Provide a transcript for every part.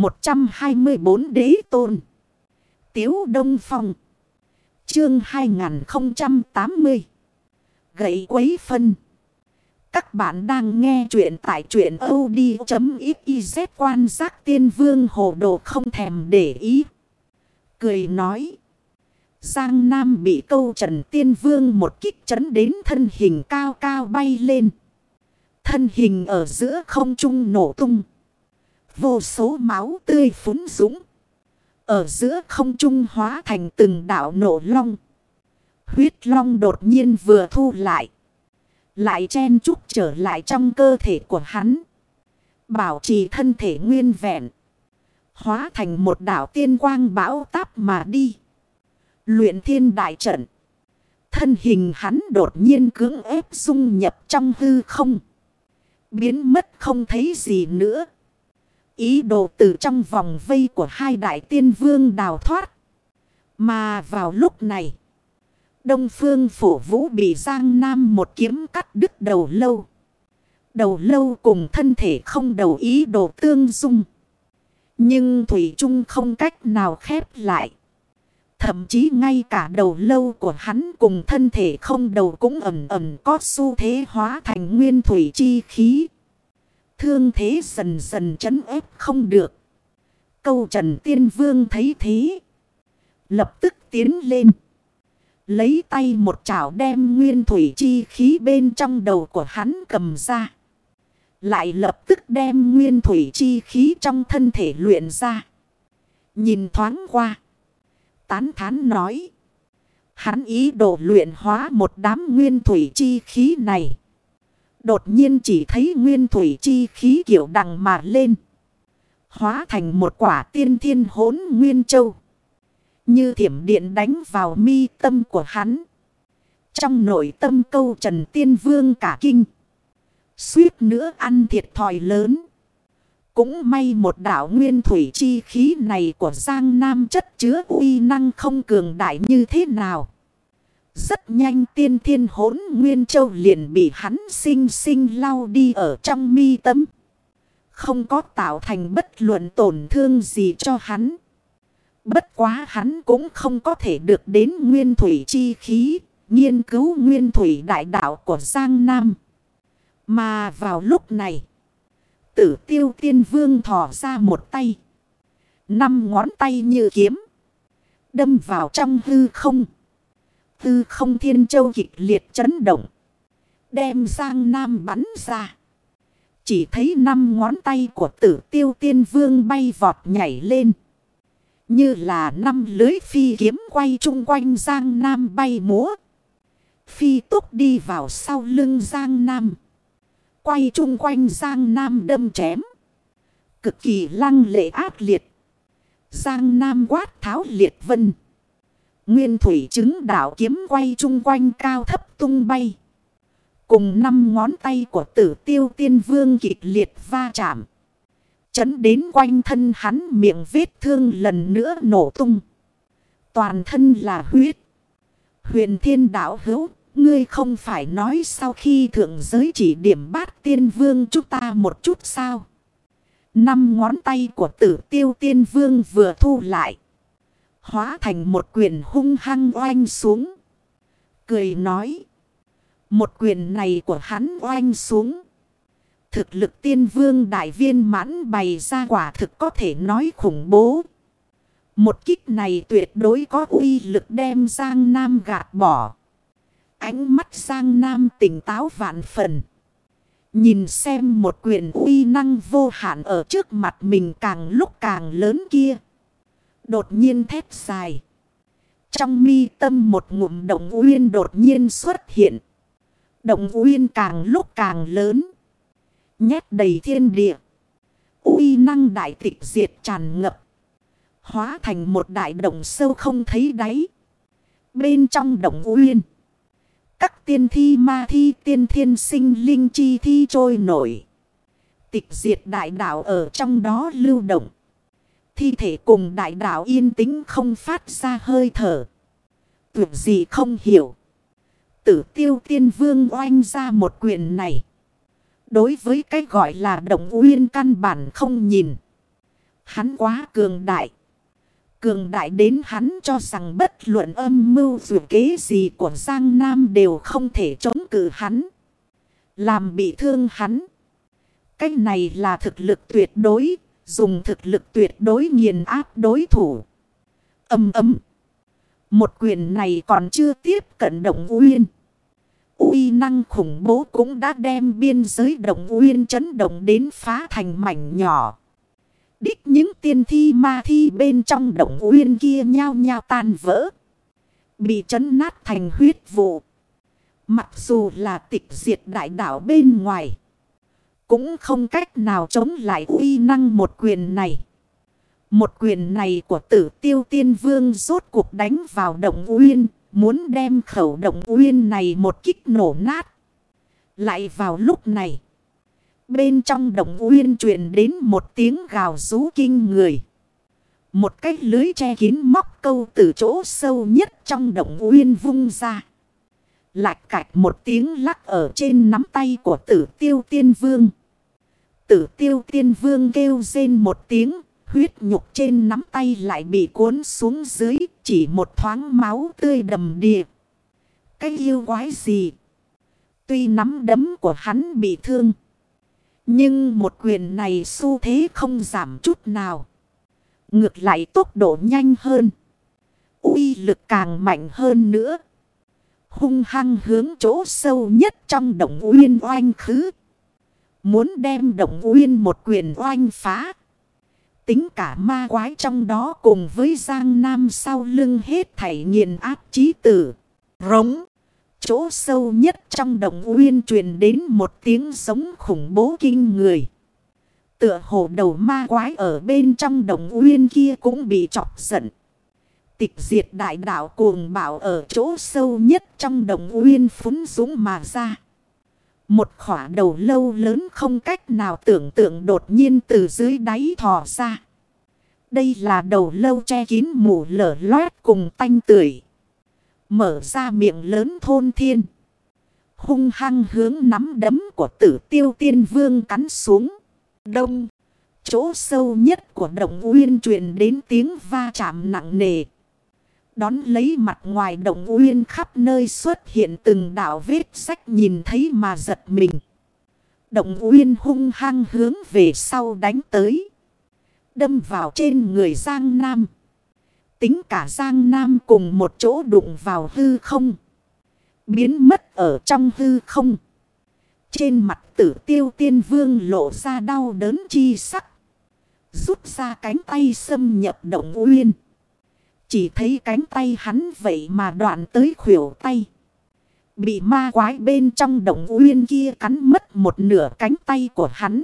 124 đế tôn. Tiếu Đông Phong. Chương 2080. Gậy quấy phân. Các bạn đang nghe chuyện tại chuyện od.xyz quan giác tiên vương hồ đồ không thèm để ý. Cười nói. Giang Nam bị câu trần tiên vương một kích chấn đến thân hình cao cao bay lên. Thân hình ở giữa không trung nổ tung. Vô số máu tươi phúng dũng. Ở giữa không trung hóa thành từng đảo nổ long. Huyết long đột nhiên vừa thu lại. Lại chen chúc trở lại trong cơ thể của hắn. Bảo trì thân thể nguyên vẹn. Hóa thành một đảo tiên quang bão táp mà đi. Luyện thiên đại trận. Thân hình hắn đột nhiên cưỡng ép dung nhập trong hư không. Biến mất không thấy gì nữa. Ý đồ từ trong vòng vây của hai đại tiên vương đào thoát. Mà vào lúc này. Đông phương Phủ vũ bị Giang Nam một kiếm cắt đứt đầu lâu. Đầu lâu cùng thân thể không đầu ý đồ tương dung. Nhưng Thủy Trung không cách nào khép lại. Thậm chí ngay cả đầu lâu của hắn cùng thân thể không đầu cũng ẩm ẩm có xu thế hóa thành nguyên thủy chi khí. Thương thế dần dần chấn ép không được. Câu Trần Tiên Vương thấy thế. Lập tức tiến lên. Lấy tay một chảo đem nguyên thủy chi khí bên trong đầu của hắn cầm ra. Lại lập tức đem nguyên thủy chi khí trong thân thể luyện ra. Nhìn thoáng qua. Tán thán nói. Hắn ý đồ luyện hóa một đám nguyên thủy chi khí này. Đột nhiên chỉ thấy nguyên thủy chi khí kiểu đằng mà lên. Hóa thành một quả tiên thiên hốn nguyên châu. Như thiểm điện đánh vào mi tâm của hắn. Trong nội tâm câu trần tiên vương cả kinh. Suýt nữa ăn thiệt thòi lớn. Cũng may một đảo nguyên thủy chi khí này của Giang Nam chất chứa uy năng không cường đại như thế nào. Rất nhanh tiên thiên hốn Nguyên Châu liền bị hắn sinh sinh lau đi ở trong mi tâm. Không có tạo thành bất luận tổn thương gì cho hắn. Bất quá hắn cũng không có thể được đến nguyên thủy chi khí, nghiên cứu nguyên thủy đại đạo của Giang Nam. Mà vào lúc này, tử tiêu tiên vương thò ra một tay. Năm ngón tay như kiếm. Đâm vào trong hư không. Tư không thiên châu kịch liệt chấn động. Đem Giang Nam bắn ra. Chỉ thấy năm ngón tay của tử tiêu tiên vương bay vọt nhảy lên. Như là năm lưới phi kiếm quay chung quanh Giang Nam bay múa. Phi túc đi vào sau lưng Giang Nam. Quay chung quanh Giang Nam đâm chém. Cực kỳ lăng lệ ác liệt. Giang Nam quát tháo liệt vân. Nguyên thủy chứng đạo kiếm quay chung quanh cao thấp tung bay. Cùng năm ngón tay của tử tiêu tiên vương kịch liệt va chạm. Chấn đến quanh thân hắn miệng vết thương lần nữa nổ tung. Toàn thân là huyết. Huyền thiên đạo hữu, ngươi không phải nói sau khi thượng giới chỉ điểm bát tiên vương chúng ta một chút sao? Năm ngón tay của tử tiêu tiên vương vừa thu lại. Hóa thành một quyền hung hăng oanh xuống. Cười nói. Một quyền này của hắn oanh xuống. Thực lực tiên vương đại viên mãn bày ra quả thực có thể nói khủng bố. Một kích này tuyệt đối có uy lực đem Giang Nam gạt bỏ. Ánh mắt Giang Nam tỉnh táo vạn phần. Nhìn xem một quyền uy năng vô hạn ở trước mặt mình càng lúc càng lớn kia. Đột nhiên thét dài. Trong mi tâm một ngụm động uyên đột nhiên xuất hiện. Động uyên càng lúc càng lớn. Nhét đầy thiên địa. uy năng đại tịch diệt tràn ngập. Hóa thành một đại động sâu không thấy đáy. Bên trong động uyên. Các tiên thi ma thi tiên thiên sinh linh chi thi trôi nổi. Tịch diệt đại đạo ở trong đó lưu động. Thi thể cùng đại đạo yên tĩnh không phát ra hơi thở. Tuyệt gì không hiểu. Tử tiêu tiên vương oanh ra một quyền này. Đối với cái gọi là động uyên căn bản không nhìn. Hắn quá cường đại. Cường đại đến hắn cho rằng bất luận âm mưu dù kế gì của Giang Nam đều không thể chống cự hắn. Làm bị thương hắn. Cách này là thực lực tuyệt đối, dùng thực lực tuyệt đối nghiền áp đối thủ. Âm ấm. Một quyền này còn chưa tiếp cận động uyên. uy năng khủng bố cũng đã đem biên giới động uyên chấn động đến phá thành mảnh nhỏ. Đích những tiên thi ma thi bên trong động uyên kia nhao nhao tan vỡ. Bị chấn nát thành huyết vụ. Mặc dù là tịch diệt đại đảo bên ngoài. Cũng không cách nào chống lại uy năng một quyền này. Một quyền này của tử tiêu tiên vương rốt cuộc đánh vào động uyên. Muốn đem khẩu động uyên này một kích nổ nát. Lại vào lúc này. Bên trong động uyên truyền đến một tiếng gào rú kinh người. Một cái lưới che kín móc câu từ chỗ sâu nhất trong động uyên vung ra. Lạch cạch một tiếng lắc ở trên nắm tay của tử tiêu tiên vương. Tử tiêu tiên vương kêu rên một tiếng, huyết nhục trên nắm tay lại bị cuốn xuống dưới, chỉ một thoáng máu tươi đầm đìa. Cái yêu quái gì? Tuy nắm đấm của hắn bị thương. Nhưng một quyền này xu thế không giảm chút nào. Ngược lại tốc độ nhanh hơn. uy lực càng mạnh hơn nữa. Hung hăng hướng chỗ sâu nhất trong động uyên oanh khứ. Muốn đem động uyên một quyền oanh phá. Tính cả ma quái trong đó cùng với Giang Nam sau lưng hết thảy nghiền áp chí tử. Rống. Chỗ sâu nhất trong động uyên truyền đến một tiếng sống khủng bố kinh người. Tựa hồ đầu ma quái ở bên trong động uyên kia cũng bị chọc giận. Tịch diệt đại đạo cuồng bảo ở chỗ sâu nhất trong động uyên phúng dũng mà ra. Một khỏa đầu lâu lớn không cách nào tưởng tượng đột nhiên từ dưới đáy thò ra. Đây là đầu lâu che kín mù lở loét cùng tanh tưởi. Mở ra miệng lớn thôn thiên. Hung hăng hướng nắm đấm của tử tiêu tiên vương cắn xuống. Đông. Chỗ sâu nhất của động uyên truyền đến tiếng va chạm nặng nề. Đón lấy mặt ngoài động uyên khắp nơi xuất hiện từng đảo vết sách nhìn thấy mà giật mình. Động uyên hung hăng hướng về sau đánh tới. Đâm vào trên người Giang Nam. Tính cả Giang Nam cùng một chỗ đụng vào hư không. Biến mất ở trong hư không. Trên mặt tử tiêu tiên vương lộ ra đau đớn chi sắc. Rút ra cánh tay xâm nhập động uyên. Chỉ thấy cánh tay hắn vậy mà đoạn tới khuỷu tay. Bị ma quái bên trong động uyên kia cắn mất một nửa cánh tay của hắn.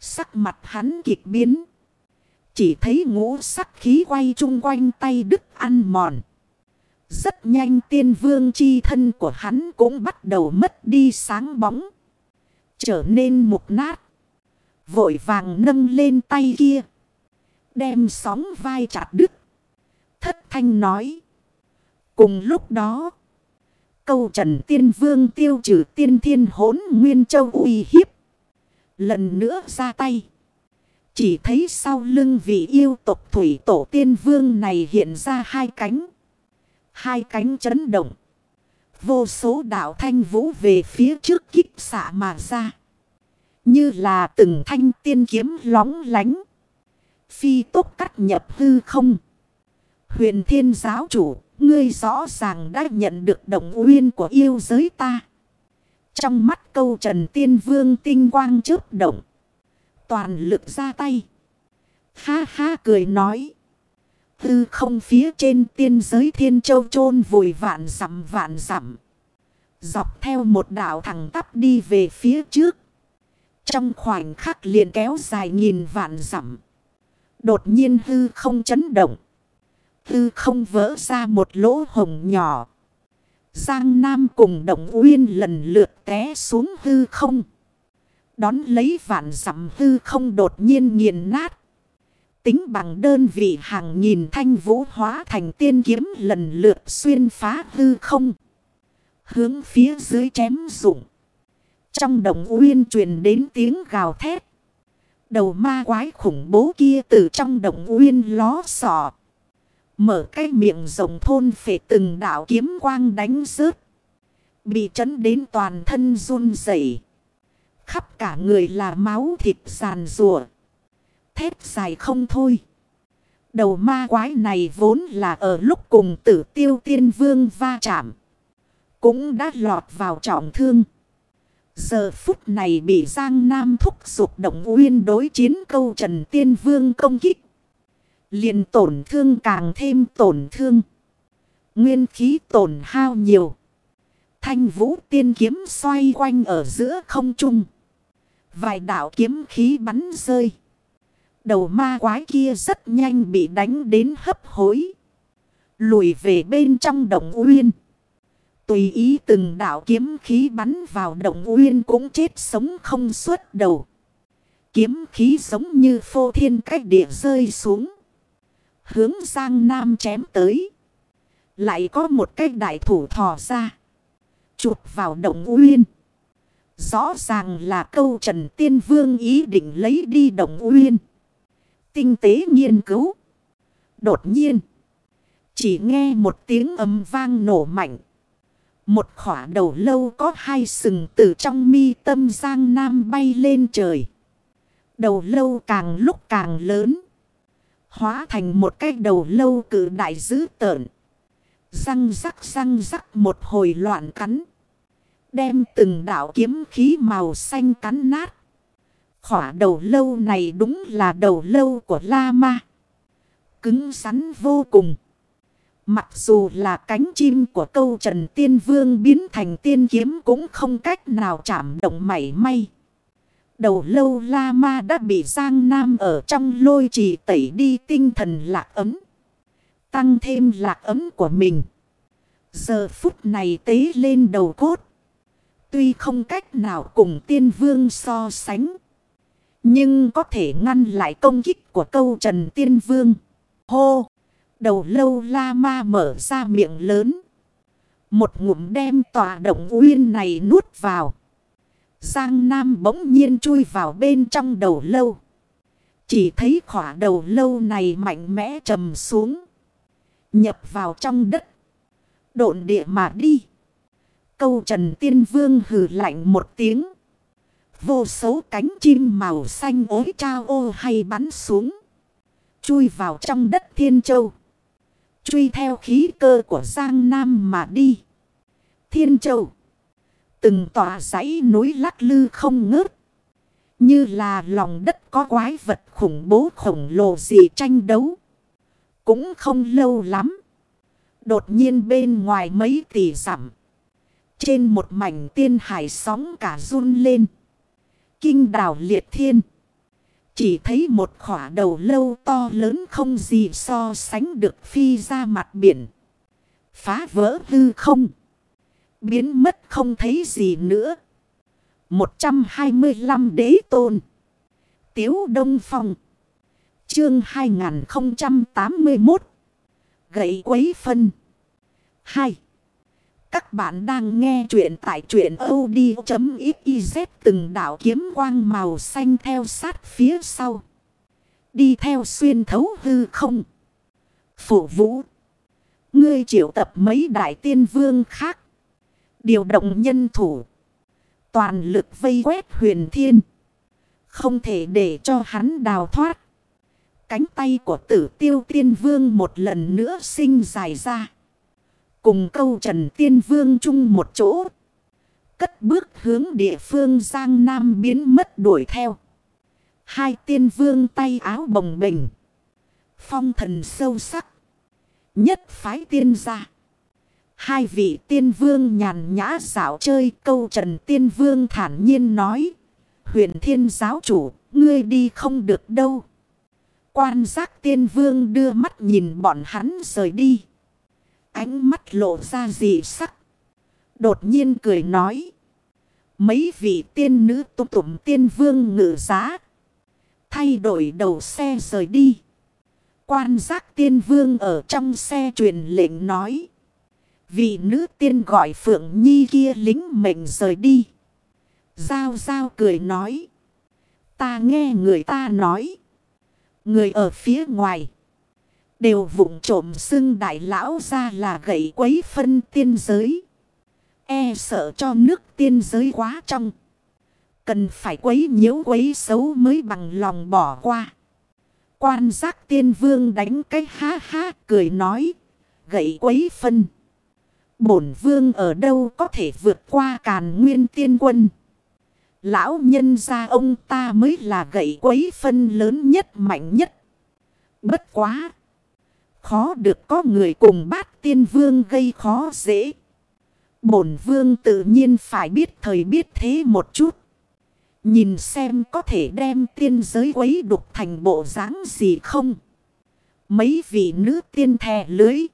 Sắc mặt hắn kịch biến. Chỉ thấy ngũ sắc khí quay chung quanh tay đứt ăn mòn. Rất nhanh tiên vương chi thân của hắn cũng bắt đầu mất đi sáng bóng. Trở nên mục nát. Vội vàng nâng lên tay kia. Đem sóng vai chặt đứt. Thất thanh nói. Cùng lúc đó. Câu trần tiên vương tiêu trừ tiên thiên hốn nguyên châu uy hiếp. Lần nữa ra tay. Chỉ thấy sau lưng vị yêu tộc thủy tổ tiên vương này hiện ra hai cánh. Hai cánh chấn động. Vô số đạo thanh vũ về phía trước kích xạ mà ra. Như là từng thanh tiên kiếm lóng lánh. Phi tốc cắt nhập hư không. Huyền thiên giáo chủ, ngươi rõ ràng đã nhận được động uyên của yêu giới ta. Trong mắt câu trần tiên vương tinh quang chớp động. Toàn lực ra tay. Ha ha cười nói. Tư không phía trên tiên giới thiên châu chôn vùi vạn dặm vạn dặm. Dọc theo một đảo thẳng tắp đi về phía trước. Trong khoảnh khắc liền kéo dài nghìn vạn dặm. Đột nhiên hư không chấn động. Hư không vỡ ra một lỗ hồng nhỏ. Giang Nam cùng Động Uyên lần lượt té xuống hư không. Đón lấy vạn dặm hư không đột nhiên nghiền nát. Tính bằng đơn vị hàng nghìn thanh vũ hóa thành tiên kiếm lần lượt xuyên phá hư không. Hướng phía dưới chém rụng. Trong đồng uyên truyền đến tiếng gào thét. Đầu ma quái khủng bố kia từ trong đồng uyên ló sọ. Mở cái miệng rồng thôn phệ từng đạo kiếm quang đánh rớt. Bị chấn đến toàn thân run rẩy Khắp cả người là máu thịt sàn rùa. Thép dài không thôi. Đầu ma quái này vốn là ở lúc cùng tử tiêu tiên vương va chạm. Cũng đã lọt vào trọng thương. Giờ phút này bị Giang Nam thúc dục động uyên đối chiến câu Trần Tiên Vương công kích liền tổn thương càng thêm tổn thương. Nguyên khí tổn hao nhiều. Thanh vũ tiên kiếm xoay quanh ở giữa không trung. Vài đạo kiếm khí bắn rơi. Đầu ma quái kia rất nhanh bị đánh đến hấp hối. Lùi về bên trong động uyên. Tùy ý từng đạo kiếm khí bắn vào động uyên cũng chết sống không suốt đầu. Kiếm khí giống như phô thiên cách địa rơi xuống. Hướng sang nam chém tới. Lại có một cái đại thủ thò ra. Chụp vào động uyên. Rõ ràng là câu Trần Tiên Vương ý định lấy đi động uyên. Tinh tế nghiên cứu. Đột nhiên. Chỉ nghe một tiếng âm vang nổ mạnh. Một khỏa đầu lâu có hai sừng từ trong mi tâm giang nam bay lên trời. Đầu lâu càng lúc càng lớn. Hóa thành một cái đầu lâu cử đại dữ tợn. Răng rắc răng rắc một hồi loạn cắn. Đem từng đạo kiếm khí màu xanh cắn nát. Khỏa đầu lâu này đúng là đầu lâu của La Ma. Cứng rắn vô cùng. Mặc dù là cánh chim của câu Trần Tiên Vương biến thành tiên kiếm cũng không cách nào chạm động mảy may. Đầu lâu La Ma đã bị Giang Nam ở trong lôi trì tẩy đi tinh thần lạc ấm. Tăng thêm lạc ấm của mình. Giờ phút này tế lên đầu cốt. Tuy không cách nào cùng tiên vương so sánh. Nhưng có thể ngăn lại công kích của câu Trần Tiên Vương. Hô! Đầu lâu la ma mở ra miệng lớn. Một ngụm đem tòa động uyên này nuốt vào. Giang Nam bỗng nhiên chui vào bên trong đầu lâu. Chỉ thấy khỏa đầu lâu này mạnh mẽ trầm xuống. Nhập vào trong đất. Độn địa mà đi. Câu Trần Tiên Vương hừ lạnh một tiếng. Vô số cánh chim màu xanh ối trao ô hay bắn xuống. Chui vào trong đất Thiên Châu. Truy theo khí cơ của Giang Nam mà đi. Thiên Châu. Từng tòa dãy núi lắc lư không ngớt. Như là lòng đất có quái vật khủng bố khổng lồ gì tranh đấu. Cũng không lâu lắm. Đột nhiên bên ngoài mấy tỷ dặm Trên một mảnh tiên hải sóng cả run lên. Kinh đảo liệt thiên. Chỉ thấy một khỏa đầu lâu to lớn không gì so sánh được phi ra mặt biển. Phá vỡ hư không. Biến mất không thấy gì nữa. 125 đế tôn. Tiếu Đông Phong. Chương 2081. Gậy quấy phân. 2. Các bạn đang nghe chuyện tại chuyện od.xyz từng đảo kiếm quang màu xanh theo sát phía sau. Đi theo xuyên thấu hư không. Phổ vũ. Ngươi triệu tập mấy đại tiên vương khác. Điều động nhân thủ. Toàn lực vây quét huyền thiên. Không thể để cho hắn đào thoát. Cánh tay của tử tiêu tiên vương một lần nữa sinh dài ra. Cùng câu Trần Tiên Vương chung một chỗ. Cất bước hướng địa phương Giang Nam biến mất đuổi theo. Hai tiên vương tay áo bồng bềnh. Phong thần sâu sắc. Nhất phái tiên gia. Hai vị tiên vương nhàn nhã dạo chơi câu Trần Tiên Vương thản nhiên nói. Huyền thiên giáo chủ, ngươi đi không được đâu. Quan giác tiên vương đưa mắt nhìn bọn hắn rời đi. Ánh mắt lộ ra dị sắc. Đột nhiên cười nói. Mấy vị tiên nữ tụm tụm tiên vương ngự giá. Thay đổi đầu xe rời đi. Quan giác tiên vương ở trong xe truyền lệnh nói. Vị nữ tiên gọi Phượng Nhi kia lính mệnh rời đi. Giao giao cười nói. Ta nghe người ta nói. Người ở phía ngoài. Đều vụng trộm xưng đại lão ra là gậy quấy phân tiên giới. E sợ cho nước tiên giới quá trong. Cần phải quấy nhiễu quấy xấu mới bằng lòng bỏ qua. Quan giác tiên vương đánh cái ha ha cười nói. Gậy quấy phân. Bổn vương ở đâu có thể vượt qua càn nguyên tiên quân. Lão nhân gia ông ta mới là gậy quấy phân lớn nhất, mạnh nhất. Bất quá. Khó được có người cùng bát tiên vương gây khó dễ. Bổn vương tự nhiên phải biết thời biết thế một chút. Nhìn xem có thể đem tiên giới quấy đục thành bộ dáng gì không. Mấy vị nữ tiên thè lưới.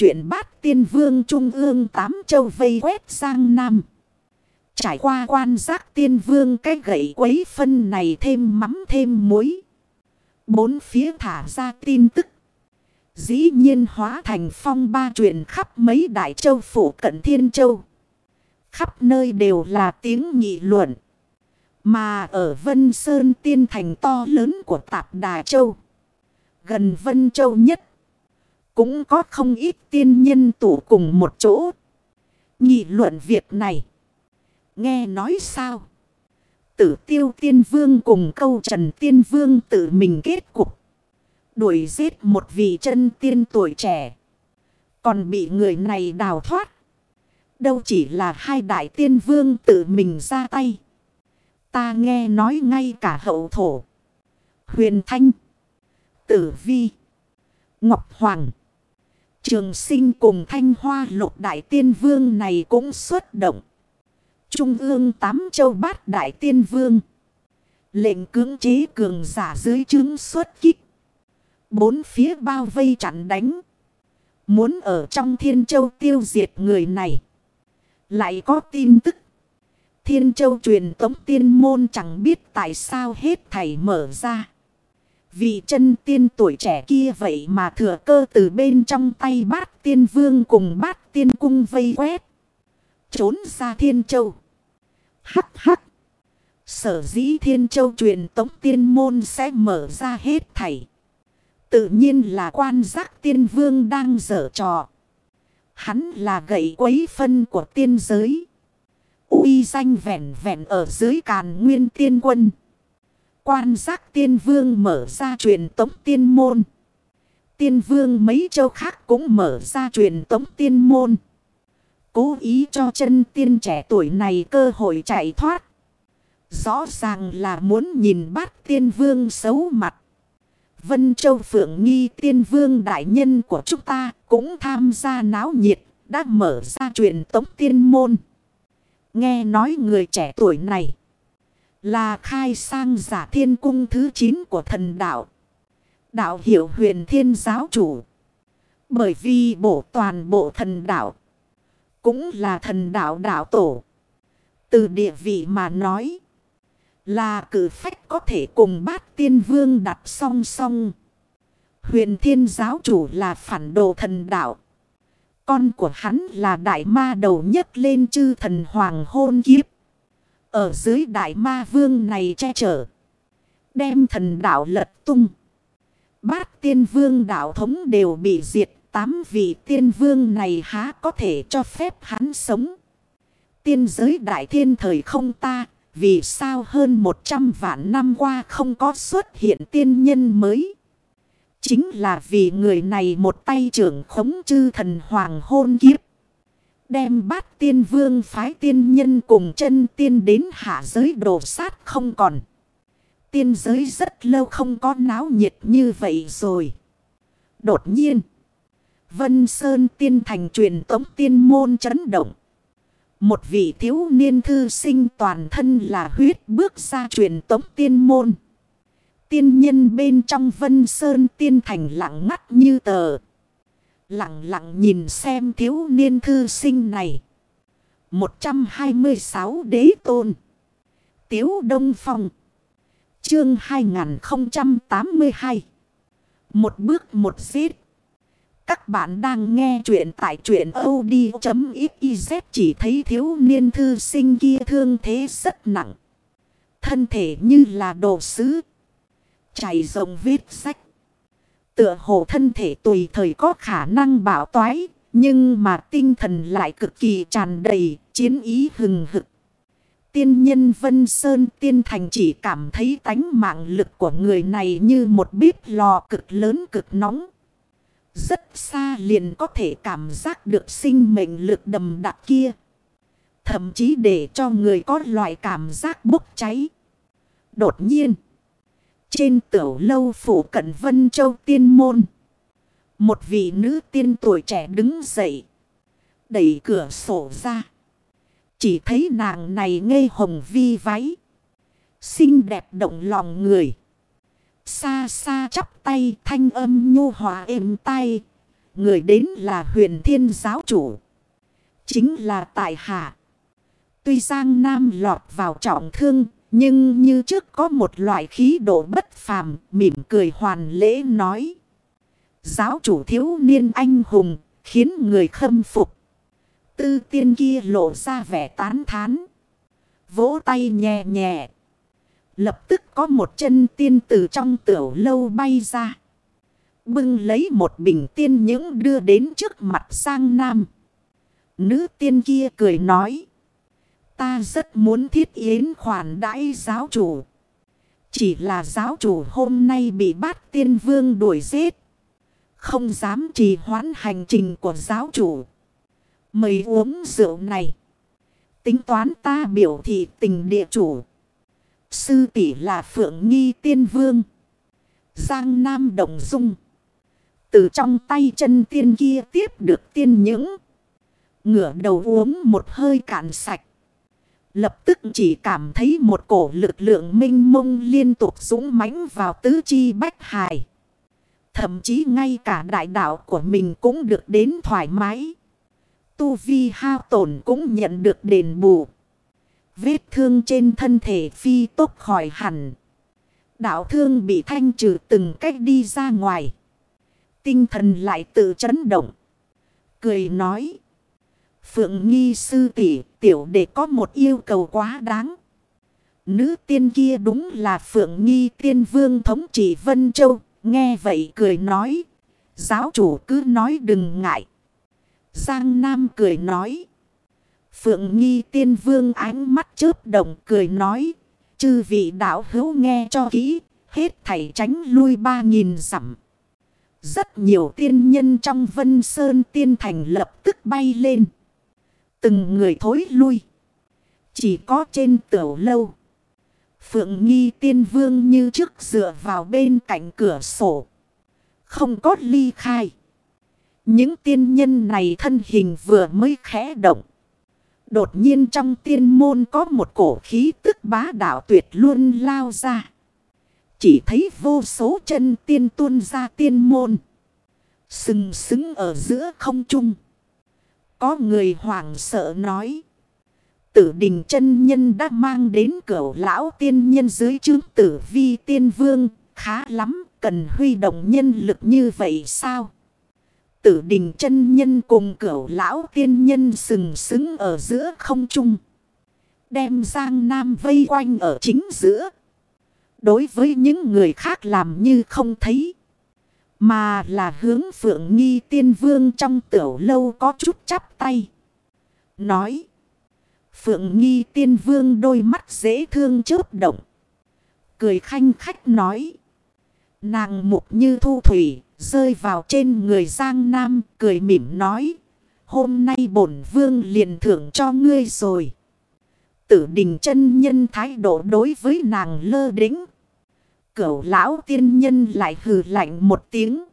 Chuyện bát tiên vương trung ương tám châu vây quét sang Nam. Trải qua quan giác tiên vương cái gậy quấy phân này thêm mắm thêm muối. Bốn phía thả ra tin tức. Dĩ nhiên hóa thành phong ba chuyện khắp mấy đại châu phủ cận thiên châu. Khắp nơi đều là tiếng nghị luận. Mà ở Vân Sơn tiên thành to lớn của Tạp Đà Châu. Gần Vân Châu nhất. Cũng có không ít tiên nhân tụ cùng một chỗ. Nghị luận việc này. Nghe nói sao? Tử tiêu tiên vương cùng câu trần tiên vương tự mình kết cục. Đuổi giết một vị chân tiên tuổi trẻ. Còn bị người này đào thoát. Đâu chỉ là hai đại tiên vương tự mình ra tay. Ta nghe nói ngay cả hậu thổ. Huyền Thanh. Tử Vi. Ngọc Hoàng. Trường sinh cùng thanh hoa lục đại tiên vương này cũng xuất động. Trung ương tám châu bát đại tiên vương. Lệnh cưỡng chế cường giả dưới chứng xuất kích. Bốn phía bao vây chặn đánh. Muốn ở trong thiên châu tiêu diệt người này. Lại có tin tức. Thiên châu truyền tống tiên môn chẳng biết tại sao hết thảy mở ra. Vị chân tiên tuổi trẻ kia vậy mà thừa cơ từ bên trong tay bát tiên vương cùng bát tiên cung vây quét. Trốn ra thiên châu. Hắc hắc. Sở dĩ thiên châu truyền tống tiên môn sẽ mở ra hết thảy. Tự nhiên là quan giác tiên vương đang dở trò. Hắn là gậy quấy phân của tiên giới. uy danh vẹn vẹn ở dưới càn nguyên tiên quân. Quan giác tiên vương mở ra truyền tống tiên môn. Tiên vương mấy châu khác cũng mở ra truyền tống tiên môn. Cố ý cho chân tiên trẻ tuổi này cơ hội chạy thoát. Rõ ràng là muốn nhìn bát tiên vương xấu mặt. Vân Châu Phượng Nghi tiên vương đại nhân của chúng ta cũng tham gia náo nhiệt, đã mở ra truyền tống tiên môn. Nghe nói người trẻ tuổi này là khai sang giả thiên cung thứ 9 của thần đạo. Đạo hiệu huyền thiên giáo chủ. Bởi vì bộ toàn bộ thần đạo. Cũng là thần đạo đạo tổ. Từ địa vị mà nói. Là cử phách có thể cùng bát tiên vương đặt song song. Huyền thiên giáo chủ là phản đồ thần đạo. Con của hắn là đại ma đầu nhất lên chư thần hoàng hôn kiếp. Ở dưới đại ma vương này che chở. Đem thần đạo lật tung. Bát tiên vương đạo thống đều bị diệt. Tám vị tiên vương này há có thể cho phép hắn sống. Tiên giới đại thiên thời không ta. Vì sao hơn 100 vạn năm qua không có xuất hiện tiên nhân mới. Chính là vì người này một tay trưởng khống chư thần hoàng hôn kiếp. Đem bát tiên vương phái tiên nhân cùng chân tiên đến hạ giới đổ sát không còn. Tiên giới rất lâu không có náo nhiệt như vậy rồi. Đột nhiên. Vân Sơn tiên thành truyền tống tiên môn chấn động. Một vị thiếu niên thư sinh toàn thân là huyết bước ra truyền tống tiên môn. Tiên nhân bên trong Vân Sơn tiên thành lặng ngắt như tờ. Lặng lặng nhìn xem thiếu niên thư sinh này. 126 đế tôn. Tiếu Đông Phong. Chương 2082. Một bước một giết. Các bạn đang nghe chuyện tại chuyện od.xyz chỉ thấy thiếu niên thư sinh kia thương thế rất nặng. Thân thể như là đồ sứ. Chảy rồng vết sách. Tựa hồ thân thể tùy thời có khả năng bảo toái. Nhưng mà tinh thần lại cực kỳ tràn đầy, chiến ý hừng hực. Tiên nhân Vân Sơn Tiên Thành chỉ cảm thấy tánh mạng lực của người này như một bếp lò cực lớn cực nóng. Rất xa liền có thể cảm giác được sinh mệnh lực đầm đặc kia. Thậm chí để cho người có loại cảm giác bốc cháy. Đột nhiên. Trên tiểu lâu phủ cận Vân Châu Tiên Môn. Một vị nữ tiên tuổi trẻ đứng dậy. Đẩy cửa sổ ra. Chỉ thấy nàng này ngây hồng vi váy. Xinh đẹp động lòng người. Xa xa chắp tay thanh âm nhu hòa êm tay. Người đến là huyền thiên giáo chủ. Chính là tại hạ. Tuy Giang Nam lọt vào trọng thương. Nhưng như trước có một loại khí độ bất phàm. Mỉm cười hoàn lễ nói. Giáo chủ thiếu niên anh hùng. Khiến người khâm phục. Tư tiên kia lộ ra vẻ tán thán. Vỗ tay nhẹ nhẹ. Lập tức có một chân tiên từ trong tiểu lâu bay ra. Bưng lấy một bình tiên những đưa đến trước mặt sang nam. Nữ tiên kia cười nói. Ta rất muốn thiết yến khoản đãi giáo chủ. Chỉ là giáo chủ hôm nay bị bát tiên vương đuổi giết. Không dám trì hoãn hành trình của giáo chủ. Mời uống rượu này. Tính toán ta biểu thị tình địa chủ. Sư tỷ là Phượng Nghi Tiên Vương. Giang Nam Đồng Dung. Từ trong tay chân tiên kia tiếp được tiên những. Ngửa đầu uống một hơi cạn sạch. Lập tức chỉ cảm thấy một cổ lực lượng minh mông liên tục dũng mãnh vào tứ chi bách hài. Thậm chí ngay cả đại đạo của mình cũng được đến thoải mái. Tu vi hao tổn cũng nhận được đền bù. Vết thương trên thân thể phi tốt khỏi hẳn. Đạo thương bị thanh trừ từng cách đi ra ngoài. Tinh thần lại tự chấn động. Cười nói. Phượng nghi sư tỷ, tiểu để có một yêu cầu quá đáng. Nữ tiên kia đúng là Phượng nghi tiên vương thống trị Vân Châu. Nghe vậy cười nói. Giáo chủ cứ nói đừng ngại. Giang Nam cười nói. Phượng Nghi tiên vương ánh mắt chớp động cười nói. Chư vị đạo hữu nghe cho kỹ. Hết thảy tránh lui ba nghìn dặm. Rất nhiều tiên nhân trong vân sơn tiên thành lập tức bay lên. Từng người thối lui. Chỉ có trên tiểu lâu. Phượng Nghi tiên vương như trước dựa vào bên cạnh cửa sổ. Không có ly khai. Những tiên nhân này thân hình vừa mới khẽ động. Đột nhiên trong tiên môn có một cổ khí tức bá đạo tuyệt luôn lao ra. Chỉ thấy vô số chân tiên tuôn ra tiên môn. Sừng sững ở giữa không trung. Có người hoảng sợ nói. Tử đình chân nhân đã mang đến cửa lão tiên nhân dưới chương tử vi tiên vương. Khá lắm, cần huy động nhân lực như vậy sao? Tử đình chân nhân cùng cửu lão tiên nhân sừng sững ở giữa không trung. Đem Giang Nam vây quanh ở chính giữa. Đối với những người khác làm như không thấy. Mà là hướng phượng nghi tiên vương trong tiểu lâu có chút chắp tay. Nói. Phượng nghi tiên vương đôi mắt dễ thương chớp động. Cười khanh khách nói. Nàng mục như thu thủy, Rơi vào trên người Giang Nam, cười mỉm nói. Hôm nay bổn vương liền thưởng cho ngươi rồi. Tử đình chân nhân thái độ đối với nàng lơ đính. Cửu lão tiên nhân lại hừ lạnh một tiếng.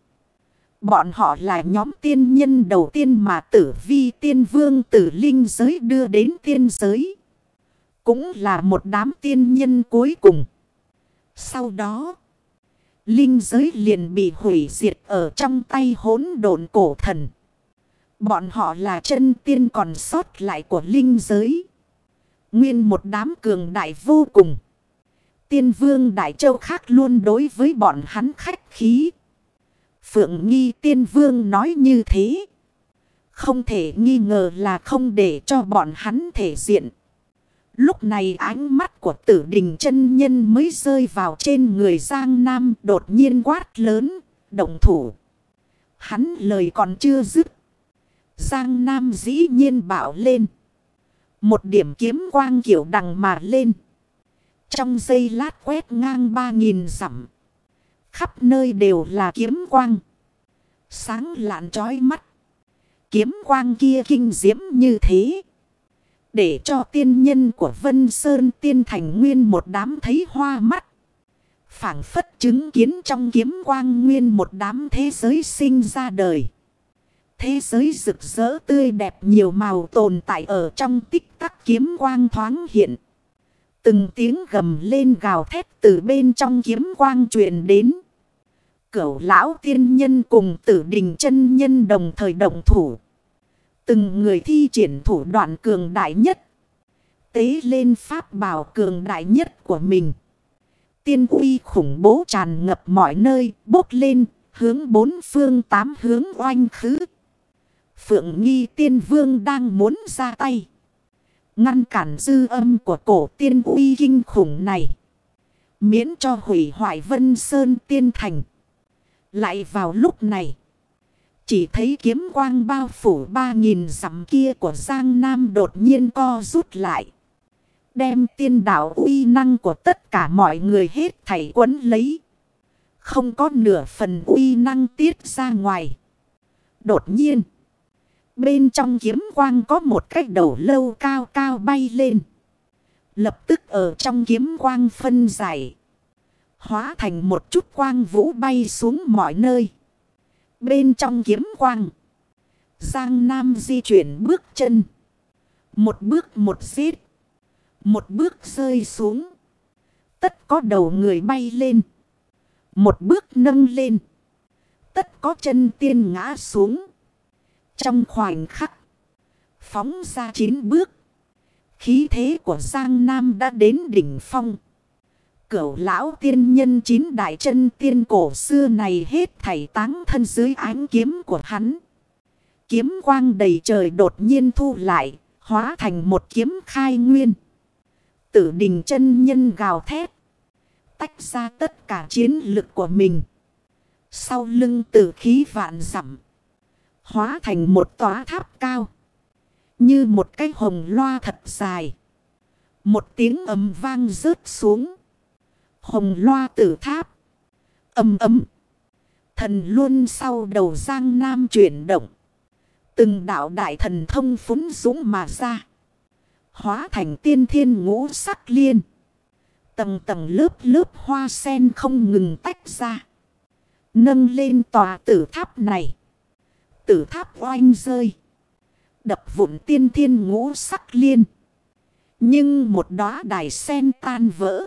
Bọn họ là nhóm tiên nhân đầu tiên mà tử vi tiên vương tử linh giới đưa đến tiên giới. Cũng là một đám tiên nhân cuối cùng. Sau đó... Linh giới liền bị hủy diệt ở trong tay hỗn độn cổ thần. Bọn họ là chân tiên còn sót lại của linh giới. Nguyên một đám cường đại vô cùng. Tiên vương Đại Châu khác luôn đối với bọn hắn khách khí. Phượng Nghi tiên vương nói như thế. Không thể nghi ngờ là không để cho bọn hắn thể diện. Lúc này ánh mắt của tử đình chân nhân mới rơi vào trên người Giang Nam đột nhiên quát lớn, động thủ. Hắn lời còn chưa dứt. Giang Nam dĩ nhiên bảo lên. Một điểm kiếm quang kiểu đằng mà lên. Trong giây lát quét ngang ba nghìn dặm. Khắp nơi đều là kiếm quang. Sáng lạn trói mắt. Kiếm quang kia kinh diễm như thế. Để cho tiên nhân của Vân Sơn tiên thành nguyên một đám thấy hoa mắt. phảng phất chứng kiến trong kiếm quang nguyên một đám thế giới sinh ra đời. Thế giới rực rỡ tươi đẹp nhiều màu tồn tại ở trong tích tắc kiếm quang thoáng hiện. Từng tiếng gầm lên gào thét từ bên trong kiếm quang truyền đến. Cửu lão tiên nhân cùng tử đình chân nhân đồng thời động thủ. Từng người thi triển thủ đoạn cường đại nhất. Tế lên pháp bảo cường đại nhất của mình. Tiên uy khủng bố tràn ngập mọi nơi, bốc lên, hướng bốn phương tám hướng oanh khứ. Phượng nghi tiên vương đang muốn ra tay. Ngăn cản dư âm của cổ tiên uy kinh khủng này. Miễn cho hủy hoại vân sơn tiên thành. Lại vào lúc này. Chỉ thấy kiếm quang bao phủ ba nghìn dặm kia của Giang Nam đột nhiên co rút lại. Đem tiên đạo uy năng của tất cả mọi người hết thảy quấn lấy. Không có nửa phần uy năng tiết ra ngoài. Đột nhiên. Bên trong kiếm quang có một cái đầu lâu cao cao bay lên. Lập tức ở trong kiếm quang phân giải. Hóa thành một chút quang vũ bay xuống mọi nơi. Bên trong kiếm quang. Giang Nam di chuyển bước chân. Một bước một xít Một bước rơi xuống. Tất có đầu người bay lên. Một bước nâng lên. Tất có chân tiên ngã xuống. Trong khoảnh khắc. Phóng ra chín bước. Khí thế của Giang Nam đã đến đỉnh phong. Cửu lão tiên nhân chín đại chân tiên cổ xưa này hết thảy táng thân dưới ánh kiếm của hắn. Kiếm quang đầy trời đột nhiên thu lại, hóa thành một kiếm khai nguyên. Tử đình chân nhân gào thét. Tách ra tất cả chiến lực của mình. Sau lưng tử khí vạn dặm Hóa thành một tòa tháp cao. Như một cái hồng loa thật dài. Một tiếng ầm vang rớt xuống. Hồng loa tử tháp. Âm ấm. Thần luôn sau đầu giang nam chuyển động. Từng đạo đại thần thông phúng dũng mà ra. Hóa thành tiên thiên ngũ sắc liên. Tầng tầng lớp lớp hoa sen không ngừng tách ra. Nâng lên tòa tử tháp này tử tháp oanh rơi. Đập vụn tiên thiên ngũ sắc liên. Nhưng một đóa đài sen tan vỡ.